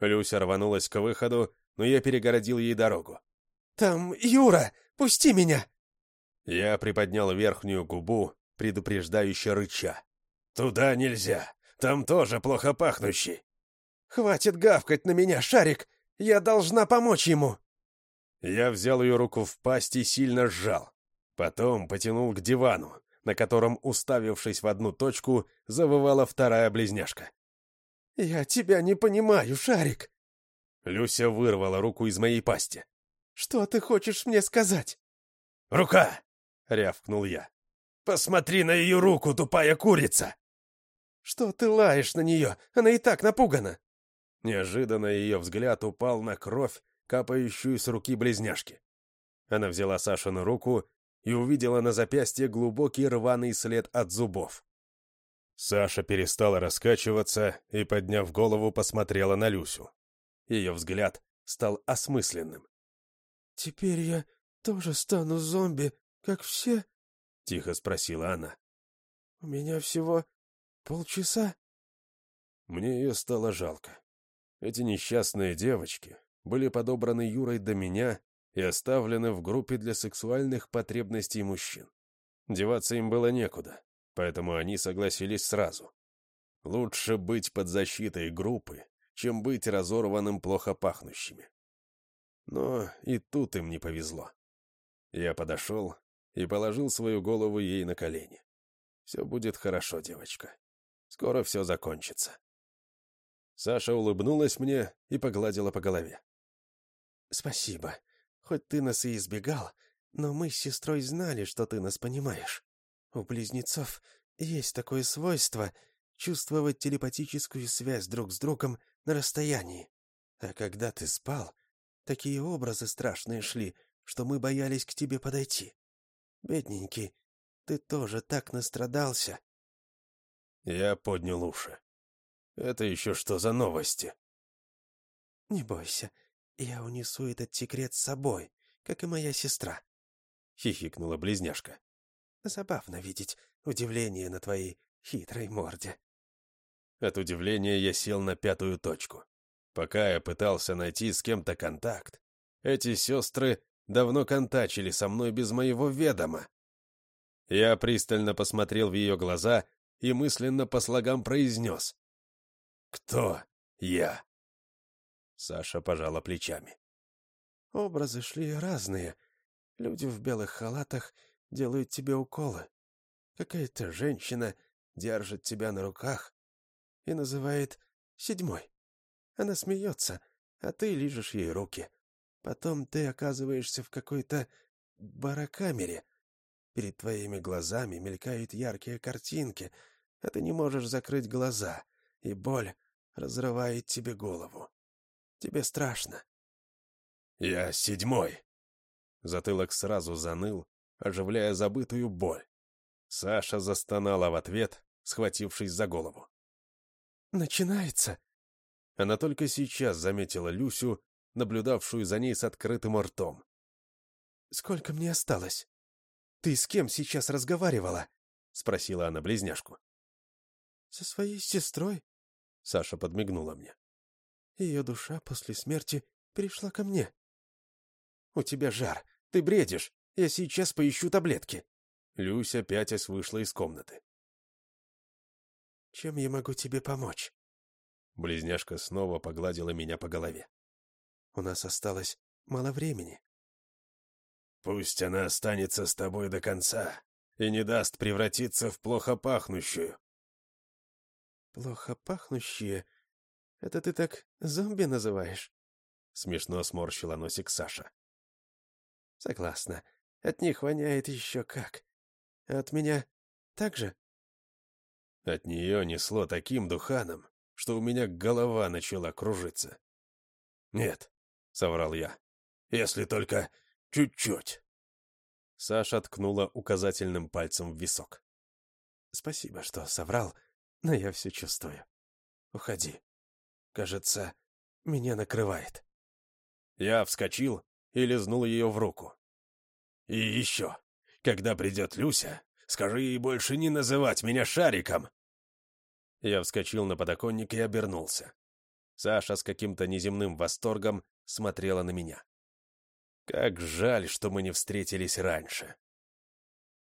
Люся рванулась к выходу, но я перегородил ей дорогу. «Там Юра! Пусти меня!» Я приподнял верхнюю губу, предупреждающе рыча. «Туда нельзя! Там тоже плохо пахнущий!» «Хватит гавкать на меня, Шарик! Я должна помочь ему!» Я взял ее руку в пасть и сильно сжал. Потом потянул к дивану, на котором, уставившись в одну точку, завывала вторая близняшка. «Я тебя не понимаю, Шарик!» Люся вырвала руку из моей пасти. «Что ты хочешь мне сказать?» «Рука!» — рявкнул я. «Посмотри на ее руку, тупая курица!» «Что ты лаешь на нее? Она и так напугана!» Неожиданно ее взгляд упал на кровь, капающую с руки близняшки. Она взяла Сашину руку и увидела на запястье глубокий рваный след от зубов. Саша перестала раскачиваться и, подняв голову, посмотрела на Люсю. Ее взгляд стал осмысленным. «Теперь я тоже стану зомби, как все?» — тихо спросила она. «У меня всего полчаса?» Мне ее стало жалко. Эти несчастные девочки были подобраны Юрой до меня и оставлены в группе для сексуальных потребностей мужчин. Деваться им было некуда, поэтому они согласились сразу. Лучше быть под защитой группы, чем быть разорванным плохо пахнущими. Но и тут им не повезло. Я подошел и положил свою голову ей на колени. «Все будет хорошо, девочка. Скоро все закончится». Саша улыбнулась мне и погладила по голове. «Спасибо. Хоть ты нас и избегал, но мы с сестрой знали, что ты нас понимаешь. У близнецов есть такое свойство чувствовать телепатическую связь друг с другом на расстоянии. А когда ты спал, такие образы страшные шли, что мы боялись к тебе подойти. Бедненький, ты тоже так настрадался. Я поднял уши. Это еще что за новости? Не бойся, «Я унесу этот секрет с собой, как и моя сестра», — хихикнула близняшка. «Забавно видеть удивление на твоей хитрой морде». От удивления я сел на пятую точку. Пока я пытался найти с кем-то контакт, эти сестры давно контачили со мной без моего ведома. Я пристально посмотрел в ее глаза и мысленно по слогам произнес. «Кто я?» Саша пожала плечами. Образы шли разные. Люди в белых халатах делают тебе уколы. Какая-то женщина держит тебя на руках и называет седьмой. Она смеется, а ты лижешь ей руки. Потом ты оказываешься в какой-то барокамере. Перед твоими глазами мелькают яркие картинки, а ты не можешь закрыть глаза, и боль разрывает тебе голову. Тебе страшно. Я седьмой. Затылок сразу заныл, оживляя забытую боль. Саша застонала в ответ, схватившись за голову. «Начинается!» Она только сейчас заметила Люсю, наблюдавшую за ней с открытым ртом. «Сколько мне осталось? Ты с кем сейчас разговаривала?» — спросила она близняшку. «Со своей сестрой», — Саша подмигнула мне. «Ее душа после смерти перешла ко мне». «У тебя жар, ты бредишь, я сейчас поищу таблетки». Люся пятясь вышла из комнаты. «Чем я могу тебе помочь?» Близняшка снова погладила меня по голове. «У нас осталось мало времени». «Пусть она останется с тобой до конца и не даст превратиться в плохо пахнущую». «Плохо пахнущие? Это ты так зомби называешь?» Смешно сморщила носик Саша. «Согласна. От них воняет еще как. А от меня так же?» От нее несло таким духаном, что у меня голова начала кружиться. «Нет», — соврал я, — «если только чуть-чуть». Саша ткнула указательным пальцем в висок. «Спасибо, что соврал, но я все чувствую. Уходи. Кажется, меня накрывает». Я вскочил и лизнул ее в руку. «И еще, когда придет Люся, скажи ей больше не называть меня Шариком!» Я вскочил на подоконник и обернулся. Саша с каким-то неземным восторгом смотрела на меня. Как жаль, что мы не встретились раньше.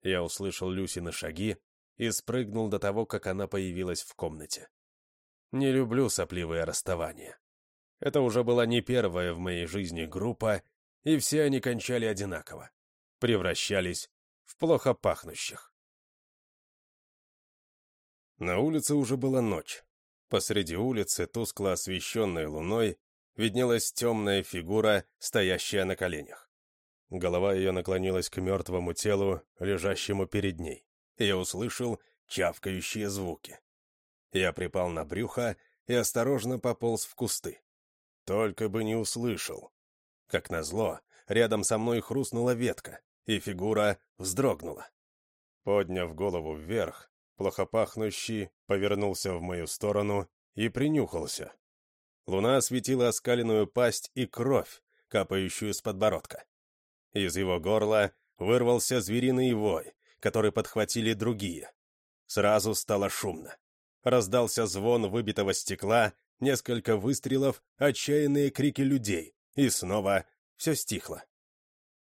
Я услышал Люсины шаги и спрыгнул до того, как она появилась в комнате. Не люблю сопливые расставания. Это уже была не первая в моей жизни группа, и все они кончали одинаково. Превращались в плохо пахнущих. На улице уже была ночь. Посреди улицы, тускло освещенной луной, виднелась темная фигура, стоящая на коленях. Голова ее наклонилась к мертвому телу, лежащему перед ней. Я услышал чавкающие звуки. Я припал на брюхо и осторожно пополз в кусты. Только бы не услышал. Как назло, рядом со мной хрустнула ветка, и фигура вздрогнула. Подняв голову вверх, плохо пахнущий повернулся в мою сторону и принюхался. Луна осветила оскаленную пасть и кровь, капающую с подбородка. Из его горла вырвался звериный вой, который подхватили другие. Сразу стало шумно. Раздался звон выбитого стекла, несколько выстрелов, отчаянные крики людей, и снова все стихло.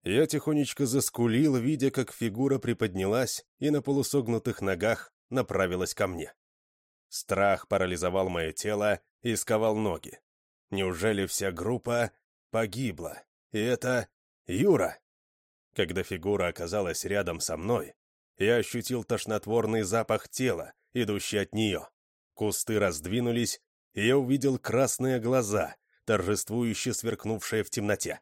Я тихонечко заскулил, видя, как фигура приподнялась и на полусогнутых ногах направилась ко мне. Страх парализовал мое тело и сковал ноги. Неужели вся группа погибла? И это Юра? Когда фигура оказалась рядом со мной, я ощутил тошнотворный запах тела, идущий от нее. Кусты раздвинулись, и я увидел красные глаза, торжествующе сверкнувшие в темноте.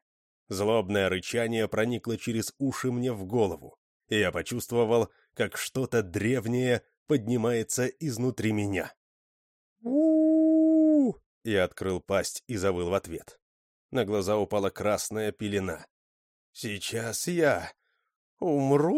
Злобное рычание проникло через уши мне в голову, и я почувствовал, как что-то древнее поднимается изнутри меня. у Я открыл пасть и завыл в ответ. На глаза упала красная пелена. «Сейчас я умру!»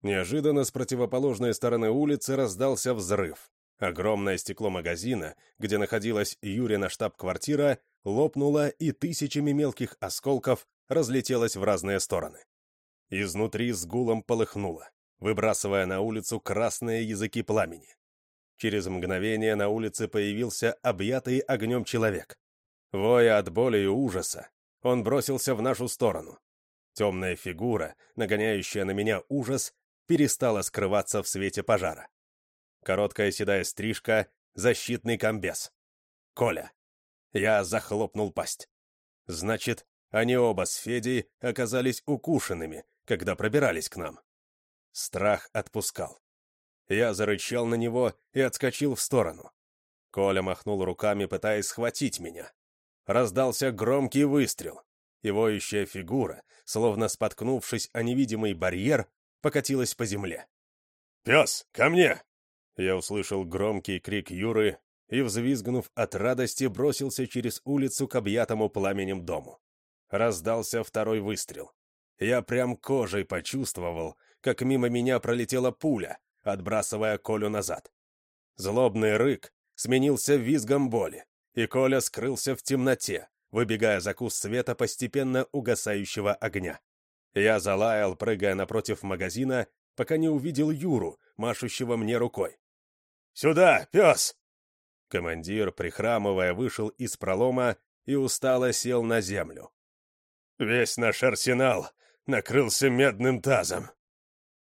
Неожиданно с противоположной стороны улицы раздался взрыв. Огромное стекло магазина, где находилась Юрина штаб-квартира, лопнуло и тысячами мелких осколков разлетелось в разные стороны. Изнутри с гулом полыхнуло, выбрасывая на улицу красные языки пламени. Через мгновение на улице появился объятый огнем человек. Воя от боли и ужаса, он бросился в нашу сторону. Темная фигура, нагоняющая на меня ужас, перестала скрываться в свете пожара. Короткая седая стрижка, защитный комбез. Коля. Я захлопнул пасть. Значит, они оба с Федей оказались укушенными, когда пробирались к нам. Страх отпускал. Я зарычал на него и отскочил в сторону. Коля махнул руками, пытаясь схватить меня. Раздался громкий выстрел. Его ищая фигура, словно споткнувшись о невидимый барьер, покатилась по земле. «Пес, ко мне!» Я услышал громкий крик Юры и, взвизгнув от радости, бросился через улицу к объятому пламенем дому. Раздался второй выстрел. Я прям кожей почувствовал, как мимо меня пролетела пуля, отбрасывая Колю назад. Злобный рык сменился визгом боли, и Коля скрылся в темноте, выбегая за куст света постепенно угасающего огня. Я залаял, прыгая напротив магазина, пока не увидел Юру, машущего мне рукой. «Сюда, пес!» Командир, прихрамывая, вышел из пролома и устало сел на землю. «Весь наш арсенал накрылся медным тазом».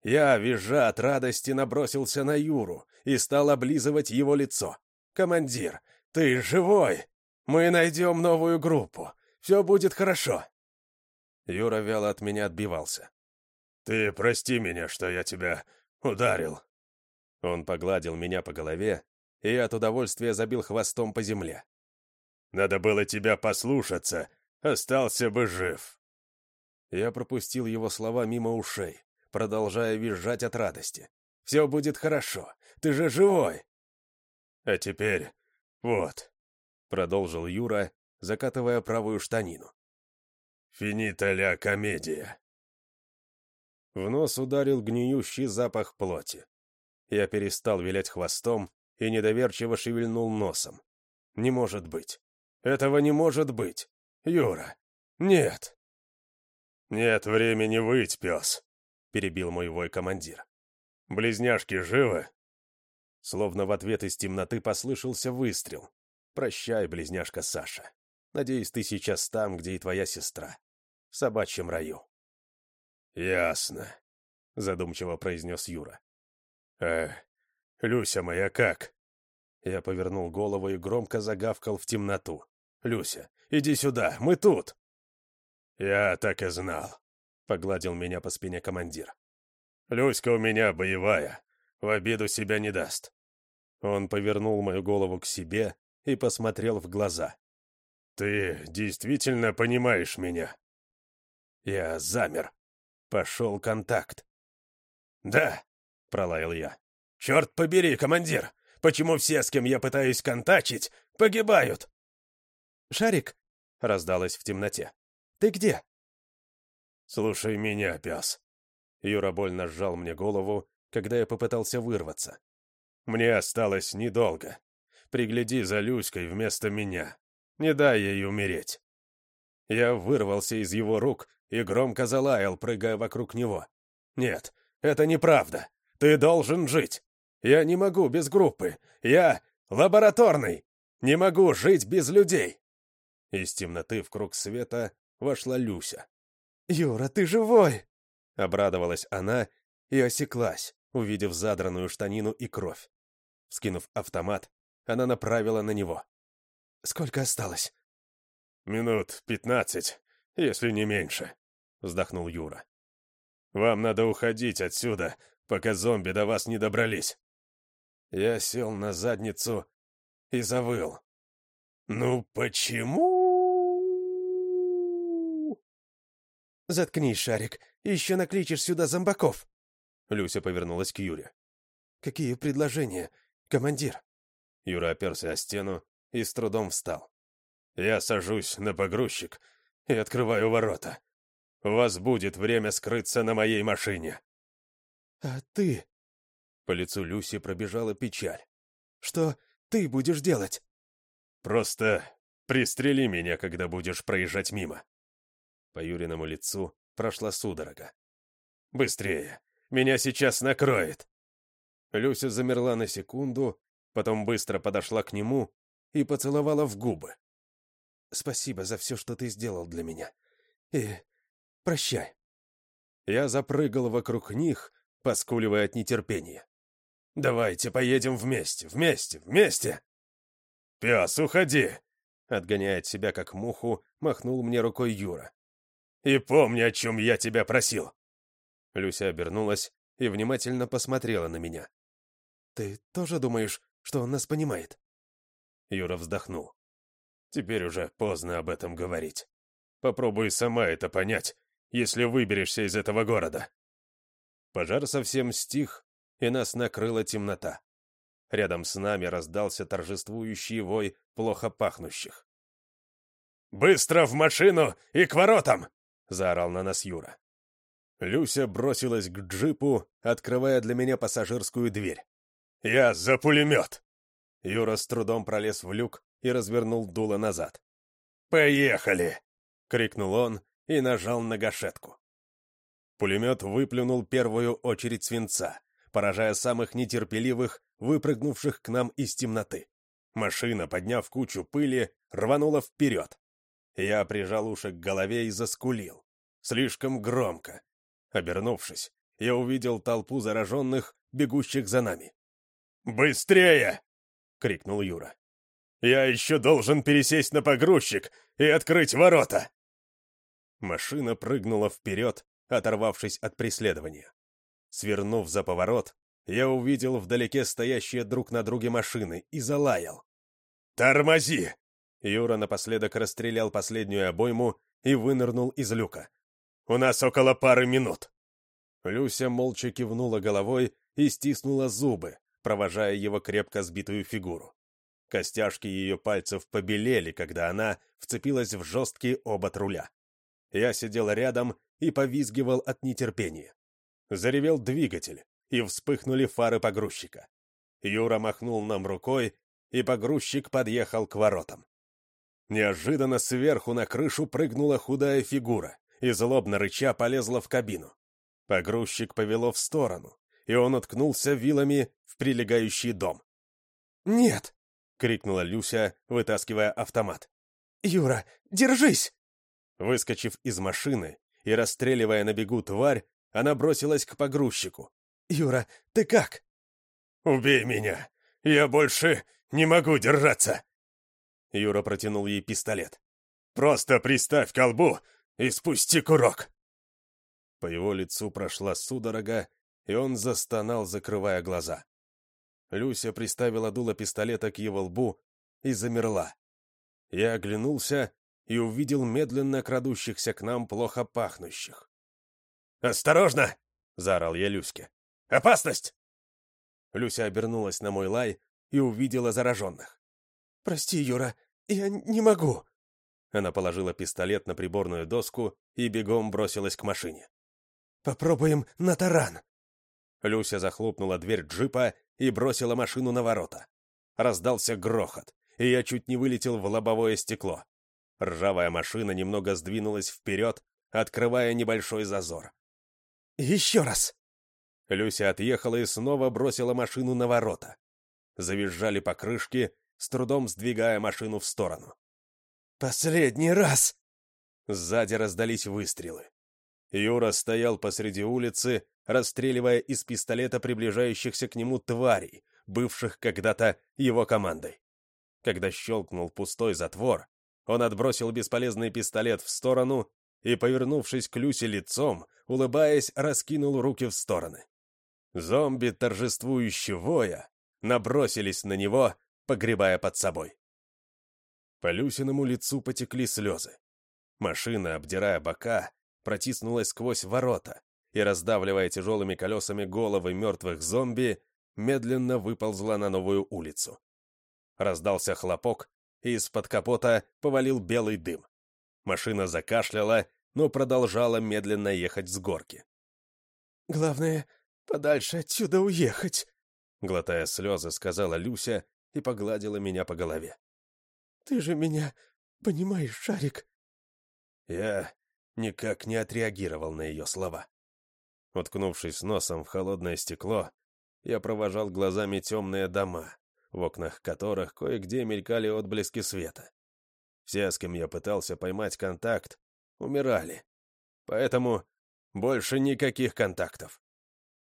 Я, визжа от радости, набросился на Юру и стал облизывать его лицо. «Командир, ты живой! Мы найдем новую группу. Все будет хорошо!» Юра вяло от меня отбивался. «Ты прости меня, что я тебя ударил». Он погладил меня по голове и от удовольствия забил хвостом по земле. «Надо было тебя послушаться, остался бы жив». Я пропустил его слова мимо ушей, продолжая визжать от радости. «Все будет хорошо, ты же живой!» «А теперь вот», — продолжил Юра, закатывая правую штанину. «Финита ля комедия». В нос ударил гниющий запах плоти. Я перестал вилять хвостом и недоверчиво шевельнул носом. «Не может быть! Этого не может быть! Юра! Нет!» «Нет времени выть, пес!» — перебил мой вой командир. «Близняшки живы?» Словно в ответ из темноты послышался выстрел. «Прощай, близняшка Саша. Надеюсь, ты сейчас там, где и твоя сестра. В собачьем раю». «Ясно», — задумчиво произнес Юра. «Э, Люся моя как?» Я повернул голову и громко загавкал в темноту. «Люся, иди сюда, мы тут!» «Я так и знал», — погладил меня по спине командир. «Люська у меня боевая, в обиду себя не даст». Он повернул мою голову к себе и посмотрел в глаза. «Ты действительно понимаешь меня?» Я замер. Пошел контакт. «Да», — пролаял я. «Черт побери, командир! Почему все, с кем я пытаюсь контачить, погибают?» «Шарик!» — раздалось в темноте. «Ты где?» «Слушай меня, пес!» Юра больно сжал мне голову, когда я попытался вырваться. «Мне осталось недолго. Пригляди за Люськой вместо меня. Не дай ей умереть». Я вырвался из его рук и громко залаял, прыгая вокруг него. «Нет, это неправда. Ты должен жить. Я не могу без группы. Я лабораторный. Не могу жить без людей. Из темноты в круг света вошла Люся. «Юра, ты живой!» Обрадовалась она и осеклась, увидев задранную штанину и кровь. Скинув автомат, она направила на него. «Сколько осталось?» «Минут пятнадцать, если не меньше», — вздохнул Юра. «Вам надо уходить отсюда, пока зомби до вас не добрались». Я сел на задницу и завыл. «Ну почему?» «Заткнись, Шарик, еще накличешь сюда зомбаков!» Люся повернулась к Юре. «Какие предложения, командир?» Юра оперся о стену и с трудом встал. «Я сажусь на погрузчик и открываю ворота. У вас будет время скрыться на моей машине». «А ты?» По лицу Люси пробежала печаль. «Что ты будешь делать?» «Просто пристрели меня, когда будешь проезжать мимо». По Юриному лицу прошла судорога. «Быстрее! Меня сейчас накроет!» Люся замерла на секунду, потом быстро подошла к нему и поцеловала в губы. «Спасибо за все, что ты сделал для меня. И прощай». Я запрыгал вокруг них, поскуливая от нетерпения. Давайте поедем вместе, вместе, вместе!» «Пес, уходи!» Отгоняя от себя как муху, махнул мне рукой Юра. «И помни, о чем я тебя просил!» Люся обернулась и внимательно посмотрела на меня. «Ты тоже думаешь, что он нас понимает?» Юра вздохнул. «Теперь уже поздно об этом говорить. Попробуй сама это понять, если выберешься из этого города». Пожар совсем стих, и нас накрыла темнота. Рядом с нами раздался торжествующий вой плохо пахнущих. «Быстро в машину и к воротам!» — заорал на нас Юра. Люся бросилась к джипу, открывая для меня пассажирскую дверь. «Я за пулемет!» Юра с трудом пролез в люк и развернул дуло назад. «Поехали!» — крикнул он и нажал на гашетку. Пулемет выплюнул первую очередь свинца, поражая самых нетерпеливых, выпрыгнувших к нам из темноты. Машина, подняв кучу пыли, рванула вперед. Я прижал уши к голове и заскулил. Слишком громко. Обернувшись, я увидел толпу зараженных, бегущих за нами. «Быстрее!» — крикнул Юра. «Я еще должен пересесть на погрузчик и открыть ворота!» Машина прыгнула вперед, оторвавшись от преследования. Свернув за поворот, я увидел вдалеке стоящие друг на друге машины и залаял. «Тормози!» Юра напоследок расстрелял последнюю обойму и вынырнул из люка. «У нас около пары минут!» Люся молча кивнула головой и стиснула зубы, провожая его крепко сбитую фигуру. Костяшки ее пальцев побелели, когда она вцепилась в жесткий обод руля. Я сидел рядом и повизгивал от нетерпения. Заревел двигатель, и вспыхнули фары погрузчика. Юра махнул нам рукой, и погрузчик подъехал к воротам. Неожиданно сверху на крышу прыгнула худая фигура и злобно рыча полезла в кабину. Погрузчик повело в сторону, и он уткнулся вилами в прилегающий дом. «Нет!» — крикнула Люся, вытаскивая автомат. «Юра, держись!» Выскочив из машины и расстреливая на бегу тварь, она бросилась к погрузчику. «Юра, ты как?» «Убей меня! Я больше не могу держаться!» Юра протянул ей пистолет. «Просто приставь к колбу и спусти курок!» По его лицу прошла судорога, и он застонал, закрывая глаза. Люся приставила дуло пистолета к его лбу и замерла. Я оглянулся и увидел медленно крадущихся к нам плохо пахнущих. «Осторожно!» — заорал я Люське. «Опасность!» Люся обернулась на мой лай и увидела зараженных. «Прости, Юра, я не могу!» Она положила пистолет на приборную доску и бегом бросилась к машине. «Попробуем на таран!» Люся захлопнула дверь джипа и бросила машину на ворота. Раздался грохот, и я чуть не вылетел в лобовое стекло. Ржавая машина немного сдвинулась вперед, открывая небольшой зазор. «Еще раз!» Люся отъехала и снова бросила машину на ворота. Завизжали покрышки, с трудом сдвигая машину в сторону. «Последний раз!» Сзади раздались выстрелы. Юра стоял посреди улицы, расстреливая из пистолета приближающихся к нему тварей, бывших когда-то его командой. Когда щелкнул пустой затвор, он отбросил бесполезный пистолет в сторону и, повернувшись к Люсе лицом, улыбаясь, раскинул руки в стороны. Зомби, торжествующе воя, набросились на него, погребая под собой. По Люсиному лицу потекли слезы. Машина, обдирая бока, протиснулась сквозь ворота и, раздавливая тяжелыми колесами головы мертвых зомби, медленно выползла на новую улицу. Раздался хлопок, и из-под капота повалил белый дым. Машина закашляла, но продолжала медленно ехать с горки. «Главное, подальше отсюда уехать», — глотая слезы, сказала Люся и погладила меня по голове. «Ты же меня понимаешь, Шарик?» Я никак не отреагировал на ее слова. Уткнувшись носом в холодное стекло, я провожал глазами темные дома, в окнах которых кое-где мелькали отблески света. Все, с кем я пытался поймать контакт, умирали. Поэтому больше никаких контактов.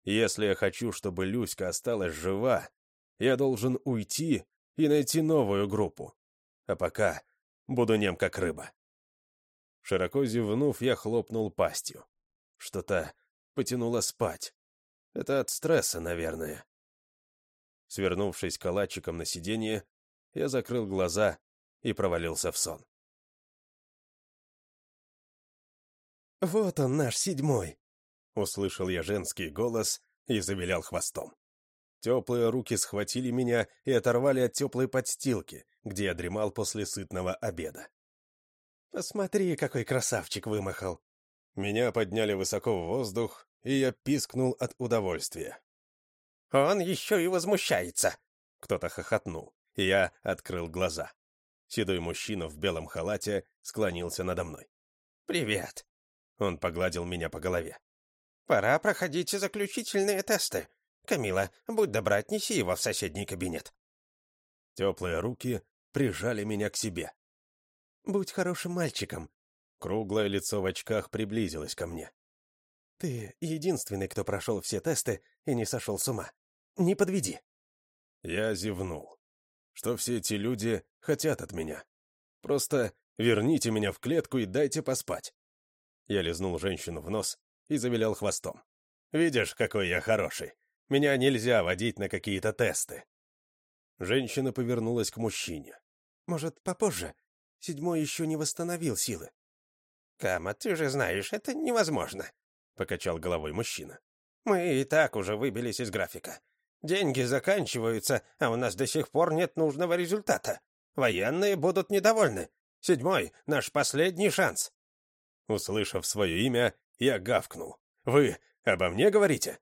Если я хочу, чтобы Люська осталась жива, я должен уйти и найти новую группу. А пока буду нем как рыба. Широко зевнув, я хлопнул пастью. Что-то потянуло спать. Это от стресса, наверное. Свернувшись калачиком на сиденье, я закрыл глаза и провалился в сон. «Вот он, наш седьмой!» — услышал я женский голос и завилял хвостом. Теплые руки схватили меня и оторвали от теплой подстилки, где я дремал после сытного обеда. «Посмотри, какой красавчик вымахал!» Меня подняли высоко в воздух, и я пискнул от удовольствия. «Он еще и возмущается!» Кто-то хохотнул, и я открыл глаза. Седой мужчина в белом халате склонился надо мной. «Привет!» Он погладил меня по голове. «Пора проходить заключительные тесты. Камила, будь добра, отнеси его в соседний кабинет». Теплые руки прижали меня к себе. «Будь хорошим мальчиком». Круглое лицо в очках приблизилось ко мне. «Ты единственный, кто прошел все тесты и не сошел с ума. Не подведи». Я зевнул. Что все эти люди хотят от меня? Просто верните меня в клетку и дайте поспать. Я лизнул женщину в нос и завилял хвостом. «Видишь, какой я хороший. Меня нельзя водить на какие-то тесты». Женщина повернулась к мужчине. «Может, попозже? Седьмой еще не восстановил силы». «Кама, ты же знаешь, это невозможно», — покачал головой мужчина. «Мы и так уже выбились из графика. Деньги заканчиваются, а у нас до сих пор нет нужного результата. Военные будут недовольны. Седьмой — наш последний шанс». Услышав свое имя, я гавкнул. «Вы обо мне говорите?»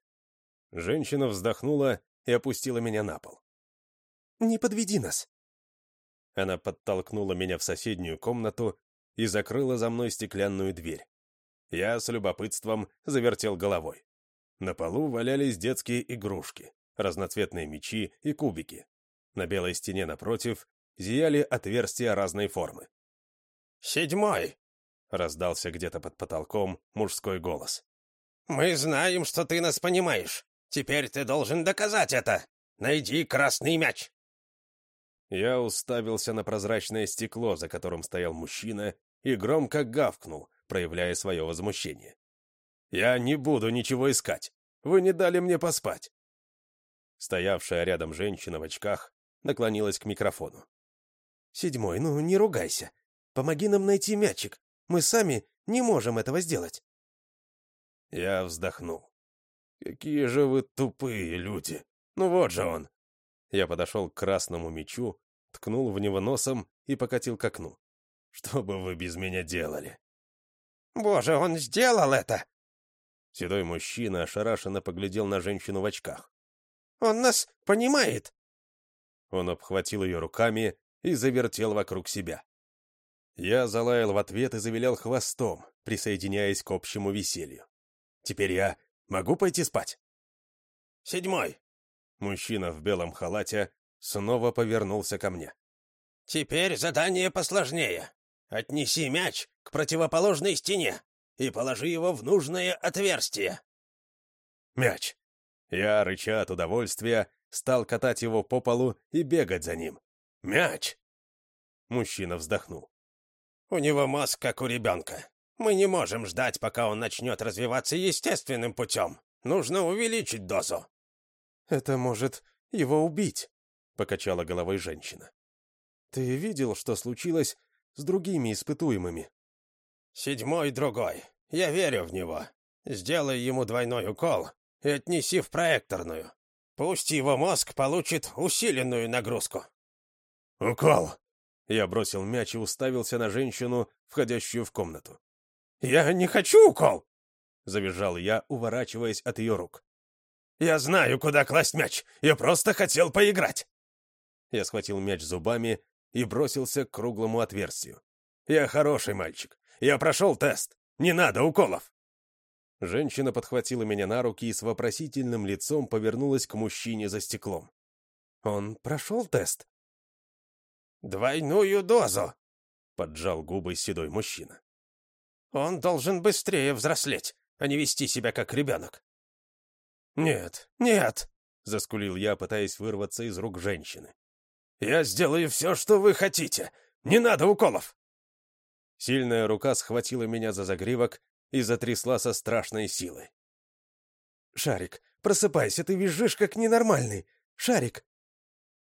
Женщина вздохнула и опустила меня на пол. «Не подведи нас». Она подтолкнула меня в соседнюю комнату и закрыла за мной стеклянную дверь. Я с любопытством завертел головой. На полу валялись детские игрушки разноцветные мечи и кубики. На белой стене напротив зияли отверстия разной формы. «Седьмой!» — раздался где-то под потолком мужской голос. «Мы знаем, что ты нас понимаешь. Теперь ты должен доказать это. Найди красный мяч!» Я уставился на прозрачное стекло, за которым стоял мужчина, и громко гавкнул, проявляя свое возмущение. «Я не буду ничего искать. Вы не дали мне поспать. Стоявшая рядом женщина в очках наклонилась к микрофону. «Седьмой, ну не ругайся. Помоги нам найти мячик. Мы сами не можем этого сделать». Я вздохнул. «Какие же вы тупые люди! Ну вот же он!» Я подошел к красному мячу, ткнул в него носом и покатил к окну. «Что бы вы без меня делали?» «Боже, он сделал это!» Седой мужчина ошарашенно поглядел на женщину в очках. Он нас понимает!» Он обхватил ее руками и завертел вокруг себя. Я залаял в ответ и завилял хвостом, присоединяясь к общему веселью. «Теперь я могу пойти спать?» «Седьмой!» Мужчина в белом халате снова повернулся ко мне. «Теперь задание посложнее. Отнеси мяч к противоположной стене и положи его в нужное отверстие». «Мяч! Я, рыча от удовольствия, стал катать его по полу и бегать за ним. «Мяч!» Мужчина вздохнул. «У него мозг, как у ребенка. Мы не можем ждать, пока он начнет развиваться естественным путем. Нужно увеличить дозу». «Это может его убить», — покачала головой женщина. «Ты видел, что случилось с другими испытуемыми?» «Седьмой другой. Я верю в него. Сделай ему двойной укол, и отнеси в проекторную. Пусть его мозг получит усиленную нагрузку». «Укол!» Я бросил мяч и уставился на женщину, входящую в комнату. «Я не хочу укол!» — завизжал я, уворачиваясь от ее рук. «Я знаю, куда класть мяч! Я просто хотел поиграть!» Я схватил мяч зубами и бросился к круглому отверстию. «Я хороший мальчик. Я прошел тест. Не надо уколов!» Женщина подхватила меня на руки и с вопросительным лицом повернулась к мужчине за стеклом. «Он прошел тест?» «Двойную дозу!» — поджал губы седой мужчина. «Он должен быстрее взрослеть, а не вести себя как ребенок». «Нет, нет!» — заскулил я, пытаясь вырваться из рук женщины. «Я сделаю все, что вы хотите! Не надо уколов!» Сильная рука схватила меня за загривок и затрясла со страшной силой. «Шарик, просыпайся, ты визжишь как ненормальный! Шарик!»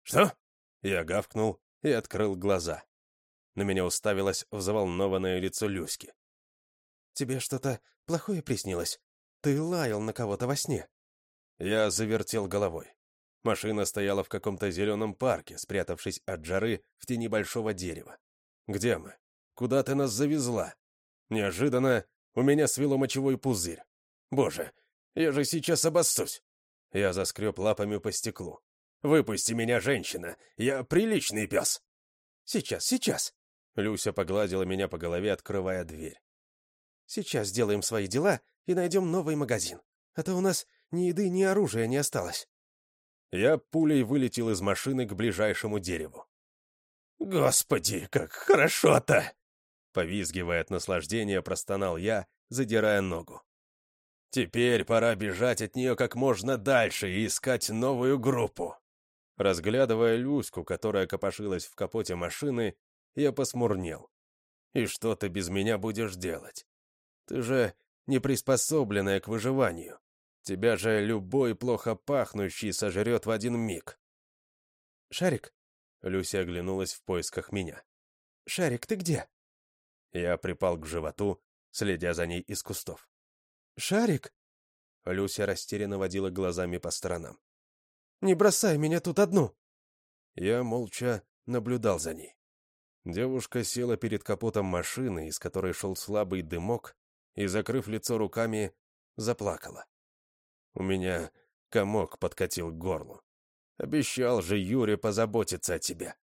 «Что?» Я гавкнул и открыл глаза. На меня уставилось взволнованное лицо Люськи. «Тебе что-то плохое приснилось? Ты лаял на кого-то во сне?» Я завертел головой. Машина стояла в каком-то зеленом парке, спрятавшись от жары в тени большого дерева. «Где мы? Куда ты нас завезла?» Неожиданно У меня свело мочевой пузырь. Боже, я же сейчас обоссусь. Я заскреб лапами по стеклу. «Выпусти меня, женщина! Я приличный пес!» «Сейчас, сейчас!» Люся погладила меня по голове, открывая дверь. «Сейчас сделаем свои дела и найдем новый магазин. А то у нас ни еды, ни оружия не осталось». Я пулей вылетел из машины к ближайшему дереву. «Господи, как хорошо-то!» Повизгивая от наслаждения, простонал я, задирая ногу. Теперь пора бежать от нее как можно дальше и искать новую группу. Разглядывая Люську, которая копошилась в капоте машины, я посмурнел. «И что ты без меня будешь делать? Ты же не приспособленная к выживанию. Тебя же любой плохо пахнущий сожрет в один миг». «Шарик?» — Люся оглянулась в поисках меня. «Шарик, ты где?» Я припал к животу, следя за ней из кустов. «Шарик?» Люся растерянно водила глазами по сторонам. Не бросай меня тут одну!» Я молча наблюдал за ней. Девушка села перед капотом машины, из которой шел слабый дымок, и, закрыв лицо руками, заплакала. У меня комок подкатил к горлу. Обещал же Юре позаботиться о тебе.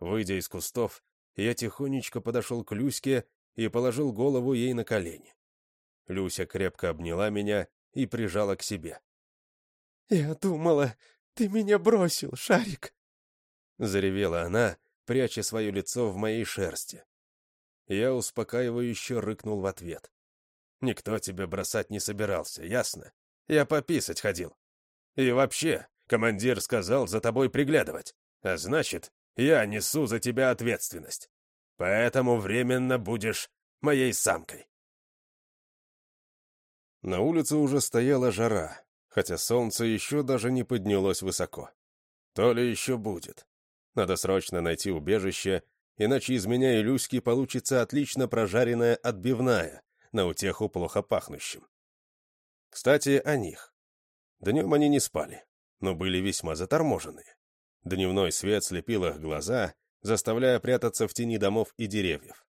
Выйдя из кустов, я тихонечко подошел к Люське и положил голову ей на колени. Люся крепко обняла меня и прижала к себе. «Я думала, ты меня бросил, Шарик!» Заревела она, пряча свое лицо в моей шерсти. Я успокаивающе рыкнул в ответ. «Никто тебя бросать не собирался, ясно? Я пописать ходил. И вообще, командир сказал за тобой приглядывать, а значит, я несу за тебя ответственность. Поэтому временно будешь моей самкой». На улице уже стояла жара, хотя солнце еще даже не поднялось высоко. То ли еще будет. Надо срочно найти убежище, иначе из меня и Люськи получится отлично прожаренная отбивная на утеху плохо пахнущим. Кстати, о них. Днем они не спали, но были весьма заторможенные. Дневной свет слепил их глаза, заставляя прятаться в тени домов и деревьев.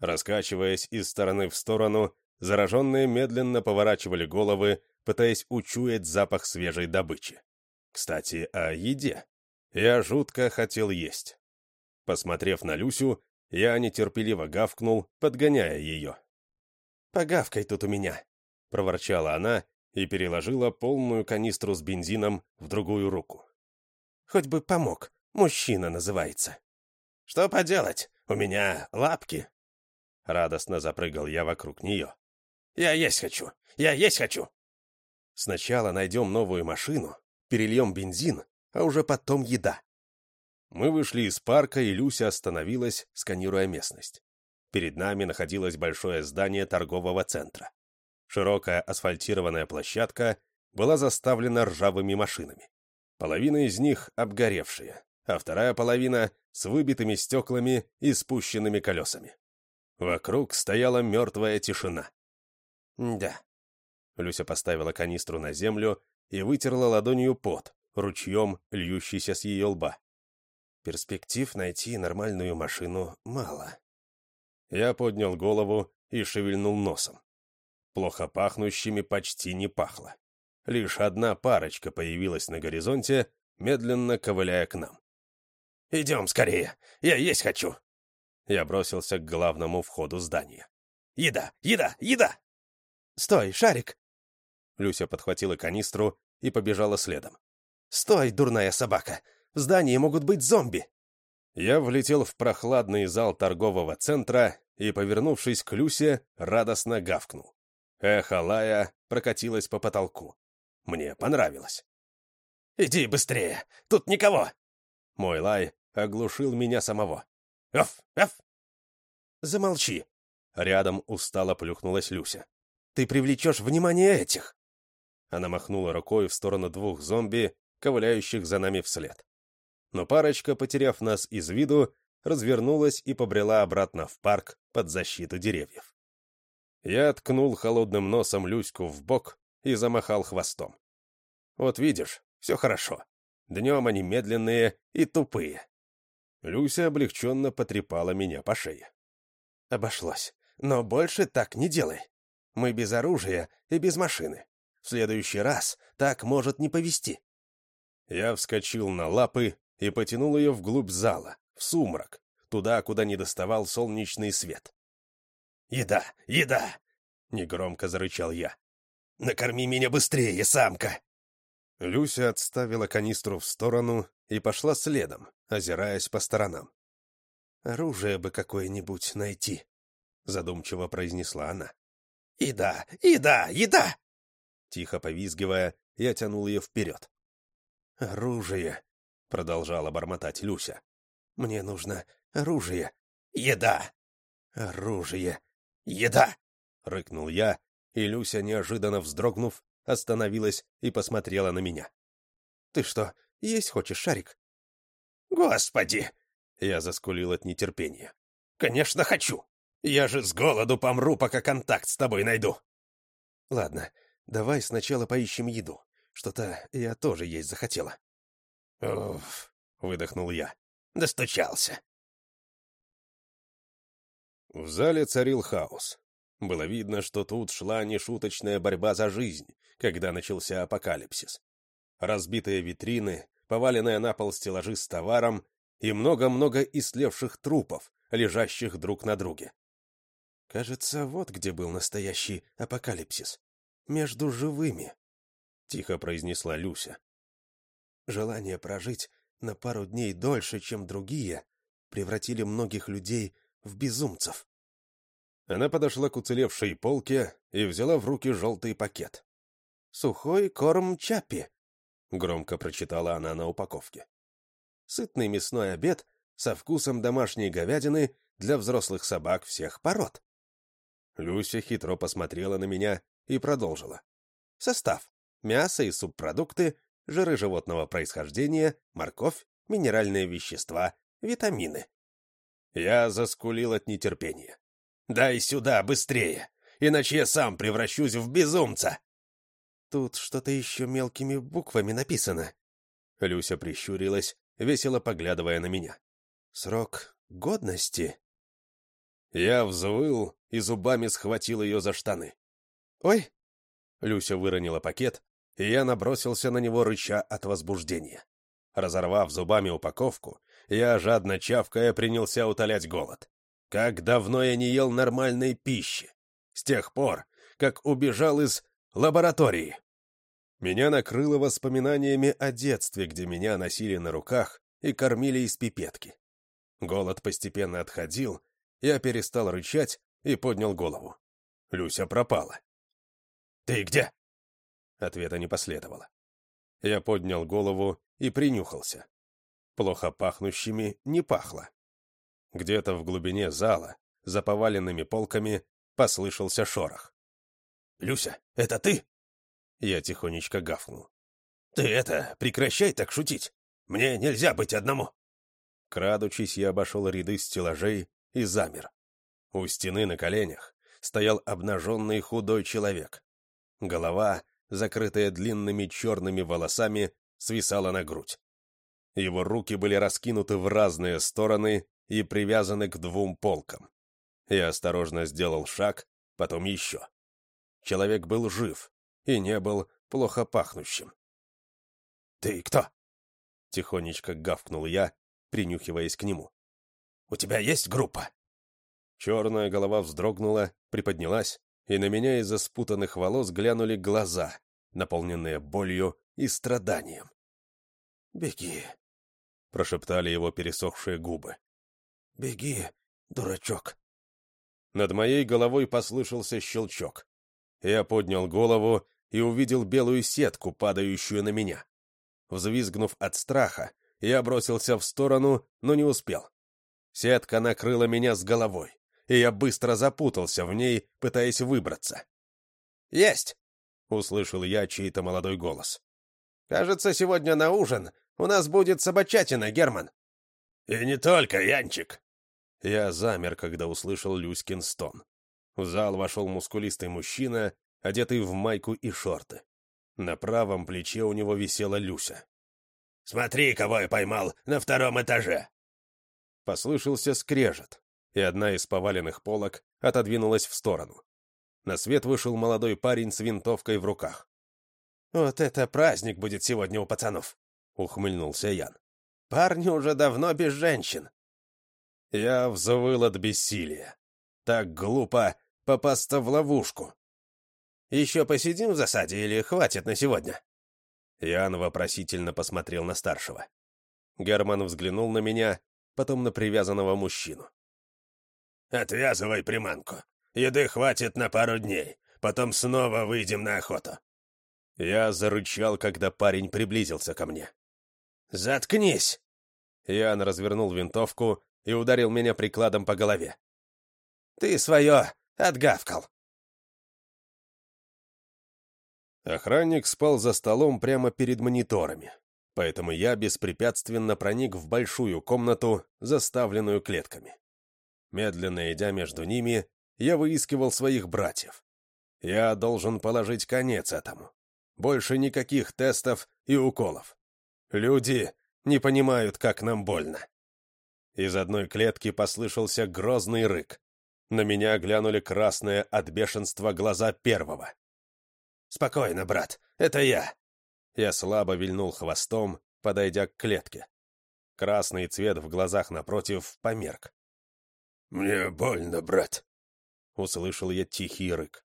Раскачиваясь из стороны в сторону, зараженные медленно поворачивали головы, пытаясь учуять запах свежей добычи. Кстати, о еде. Я жутко хотел есть. Посмотрев на Люсю, я нетерпеливо гавкнул, подгоняя ее. «Погавкай тут у меня», — проворчала она и переложила полную канистру с бензином в другую руку. «Хоть бы помог, мужчина называется». «Что поделать, у меня лапки». Радостно запрыгал я вокруг нее. «Я есть хочу, я есть хочу». Сначала найдем новую машину, перельем бензин, а уже потом еда. Мы вышли из парка, и Люся остановилась, сканируя местность. Перед нами находилось большое здание торгового центра. Широкая асфальтированная площадка была заставлена ржавыми машинами. Половина из них обгоревшие, а вторая половина с выбитыми стеклами и спущенными колесами. Вокруг стояла мертвая тишина. Да, Люся поставила канистру на землю и вытерла ладонью пот, ручьем, льющийся с ее лба. Перспектив найти нормальную машину мало. Я поднял голову и шевельнул носом. Плохо пахнущими почти не пахло. Лишь одна парочка появилась на горизонте, медленно ковыляя к нам. «Идем скорее! Я есть хочу!» Я бросился к главному входу здания. «Еда! Еда! Еда!» «Стой, Шарик!» Люся подхватила канистру и побежала следом. «Стой, дурная собака! В здании могут быть зомби!» Я влетел в прохладный зал торгового центра и, повернувшись к Люсе, радостно гавкнул. Эхо лая прокатилось по потолку. Мне понравилось. «Иди быстрее! Тут никого!» Мой лай оглушил меня самого. «Эф! Эф!» «Замолчи!» Рядом устало плюхнулась Люся. «Ты привлечешь внимание этих!» Она махнула рукой в сторону двух зомби, ковыляющих за нами вслед. Но парочка, потеряв нас из виду, развернулась и побрела обратно в парк под защиту деревьев. Я ткнул холодным носом Люську в бок и замахал хвостом. Вот видишь, все хорошо. Днем они медленные и тупые. Люся облегченно потрепала меня по шее. Обошлось. Но больше так не делай. Мы без оружия и без машины. В следующий раз так может не повести. Я вскочил на лапы и потянул ее вглубь зала, в сумрак, туда, куда не доставал солнечный свет. «Еда! Еда!» — негромко зарычал я. «Накорми меня быстрее, самка!» Люся отставила канистру в сторону и пошла следом, озираясь по сторонам. «Оружие бы какое-нибудь найти», — задумчиво произнесла она. «Еда! Еда! Еда!» Тихо повизгивая, я тянул ее вперед. «Оружие!» — продолжала бормотать Люся. «Мне нужно оружие!» «Еда!» «Оружие!» «Еда!» — рыкнул я, и Люся, неожиданно вздрогнув, остановилась и посмотрела на меня. «Ты что, есть хочешь, Шарик?» «Господи!» — я заскулил от нетерпения. «Конечно хочу! Я же с голоду помру, пока контакт с тобой найду!» «Ладно, давай сначала поищем еду. Что-то я тоже есть захотела». «Уф!» — выдохнул я. «Достучался!» В зале царил хаос. Было видно, что тут шла нешуточная борьба за жизнь, когда начался апокалипсис. Разбитые витрины, поваленные на пол стеллажи с товаром и много-много истлевших трупов, лежащих друг на друге. «Кажется, вот где был настоящий апокалипсис. Между живыми», — тихо произнесла Люся. «Желание прожить на пару дней дольше, чем другие, превратили многих людей в безумцев». Она подошла к уцелевшей полке и взяла в руки желтый пакет. «Сухой корм Чаппи», — громко прочитала она на упаковке. «Сытный мясной обед со вкусом домашней говядины для взрослых собак всех пород». Люся хитро посмотрела на меня и продолжила. «Состав. Мясо и субпродукты, жиры животного происхождения, морковь, минеральные вещества, витамины». Я заскулил от нетерпения. «Дай сюда, быстрее, иначе я сам превращусь в безумца!» «Тут что-то еще мелкими буквами написано». Люся прищурилась, весело поглядывая на меня. «Срок годности?» Я взвыл и зубами схватил ее за штаны. «Ой!» Люся выронила пакет, и я набросился на него, рыча от возбуждения. Разорвав зубами упаковку, я, жадно чавкая, принялся утолять голод. Как давно я не ел нормальной пищи. С тех пор, как убежал из лаборатории. Меня накрыло воспоминаниями о детстве, где меня носили на руках и кормили из пипетки. Голод постепенно отходил, я перестал рычать и поднял голову. Люся пропала. «Ты где?» Ответа не последовало. Я поднял голову и принюхался. Плохо пахнущими не пахло. Где-то в глубине зала, за поваленными полками, послышался шорох. «Люся, это ты?» Я тихонечко гафнул. «Ты это, прекращай так шутить! Мне нельзя быть одному!» Крадучись, я обошел ряды стеллажей и замер. У стены на коленях стоял обнаженный худой человек. Голова, закрытая длинными черными волосами, свисала на грудь. Его руки были раскинуты в разные стороны и привязаны к двум полкам. Я осторожно сделал шаг, потом еще. Человек был жив и не был плохо пахнущим. «Ты кто?» — тихонечко гавкнул я, принюхиваясь к нему. «У тебя есть группа?» Черная голова вздрогнула, приподнялась, и на меня из-за спутанных волос глянули глаза, наполненные болью и страданием. «Беги», — прошептали его пересохшие губы. «Беги, дурачок!» Над моей головой послышался щелчок. Я поднял голову и увидел белую сетку, падающую на меня. Взвизгнув от страха, я бросился в сторону, но не успел. Сетка накрыла меня с головой, и я быстро запутался в ней, пытаясь выбраться. «Есть!» — услышал я чей-то молодой голос. «Кажется, сегодня на ужин у нас будет собачатина, Герман». «И не только, Янчик!» Я замер, когда услышал Люськин стон. В зал вошел мускулистый мужчина, одетый в майку и шорты. На правом плече у него висела Люся. «Смотри, кого я поймал на втором этаже!» Послышался скрежет, и одна из поваленных полок отодвинулась в сторону. На свет вышел молодой парень с винтовкой в руках. «Вот это праздник будет сегодня у пацанов!» — ухмыльнулся Ян. «Парни уже давно без женщин». Я взвыл от бессилия. Так глупо попасться в ловушку. «Еще посидим в засаде или хватит на сегодня?» Ян вопросительно посмотрел на старшего. Герман взглянул на меня, потом на привязанного мужчину. «Отвязывай приманку. Еды хватит на пару дней. Потом снова выйдем на охоту». Я зарычал, когда парень приблизился ко мне. «Заткнись!» Ян развернул винтовку и ударил меня прикладом по голове. «Ты свое отгавкал!» Охранник спал за столом прямо перед мониторами, поэтому я беспрепятственно проник в большую комнату, заставленную клетками. Медленно идя между ними, я выискивал своих братьев. Я должен положить конец этому. Больше никаких тестов и уколов. Люди не понимают, как нам больно. Из одной клетки послышался грозный рык. На меня глянули красные от бешенства глаза первого. «Спокойно, брат, это я!» Я слабо вильнул хвостом, подойдя к клетке. Красный цвет в глазах напротив померк. «Мне больно, брат», — услышал я тихий рык.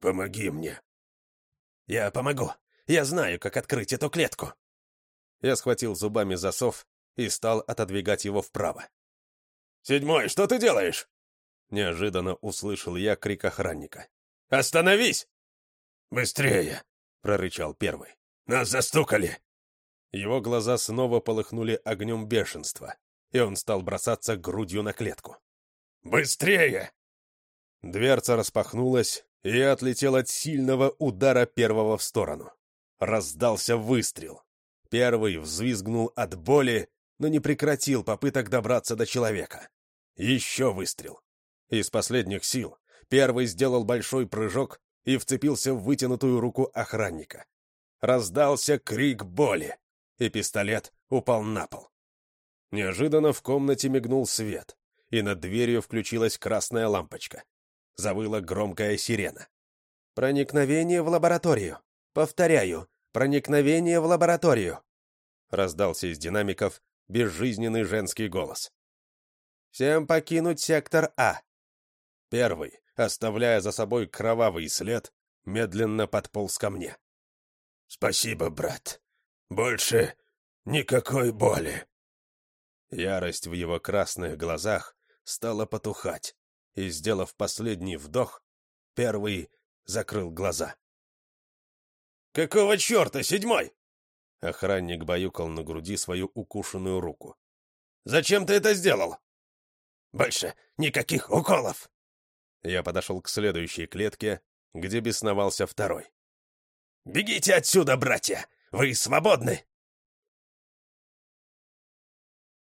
«Помоги мне». «Я помогу. Я знаю, как открыть эту клетку». Я схватил зубами засов и стал отодвигать его вправо. «Седьмой, что ты делаешь?» Неожиданно услышал я крик охранника. «Остановись!» «Быстрее!» — прорычал первый. «Нас застукали!» Его глаза снова полыхнули огнем бешенства, и он стал бросаться грудью на клетку. «Быстрее!» Дверца распахнулась, и я отлетел от сильного удара первого в сторону. Раздался выстрел. Первый взвизгнул от боли, но не прекратил попыток добраться до человека. Еще выстрел. Из последних сил первый сделал большой прыжок и вцепился в вытянутую руку охранника. Раздался крик боли, и пистолет упал на пол. Неожиданно в комнате мигнул свет, и над дверью включилась красная лампочка завыла громкая сирена. «Проникновение в лабораторию! Повторяю, проникновение в лабораторию!» Раздался из динамиков безжизненный женский голос. «Всем покинуть сектор А!» Первый, оставляя за собой кровавый след, медленно подполз ко мне. «Спасибо, брат. Больше никакой боли!» Ярость в его красных глазах стала потухать, и, сделав последний вдох, первый закрыл глаза. «Какого черта, седьмой?» Охранник баюкал на груди свою укушенную руку. «Зачем ты это сделал?» «Больше никаких уколов!» Я подошел к следующей клетке, где бесновался второй. «Бегите отсюда, братья! Вы свободны!»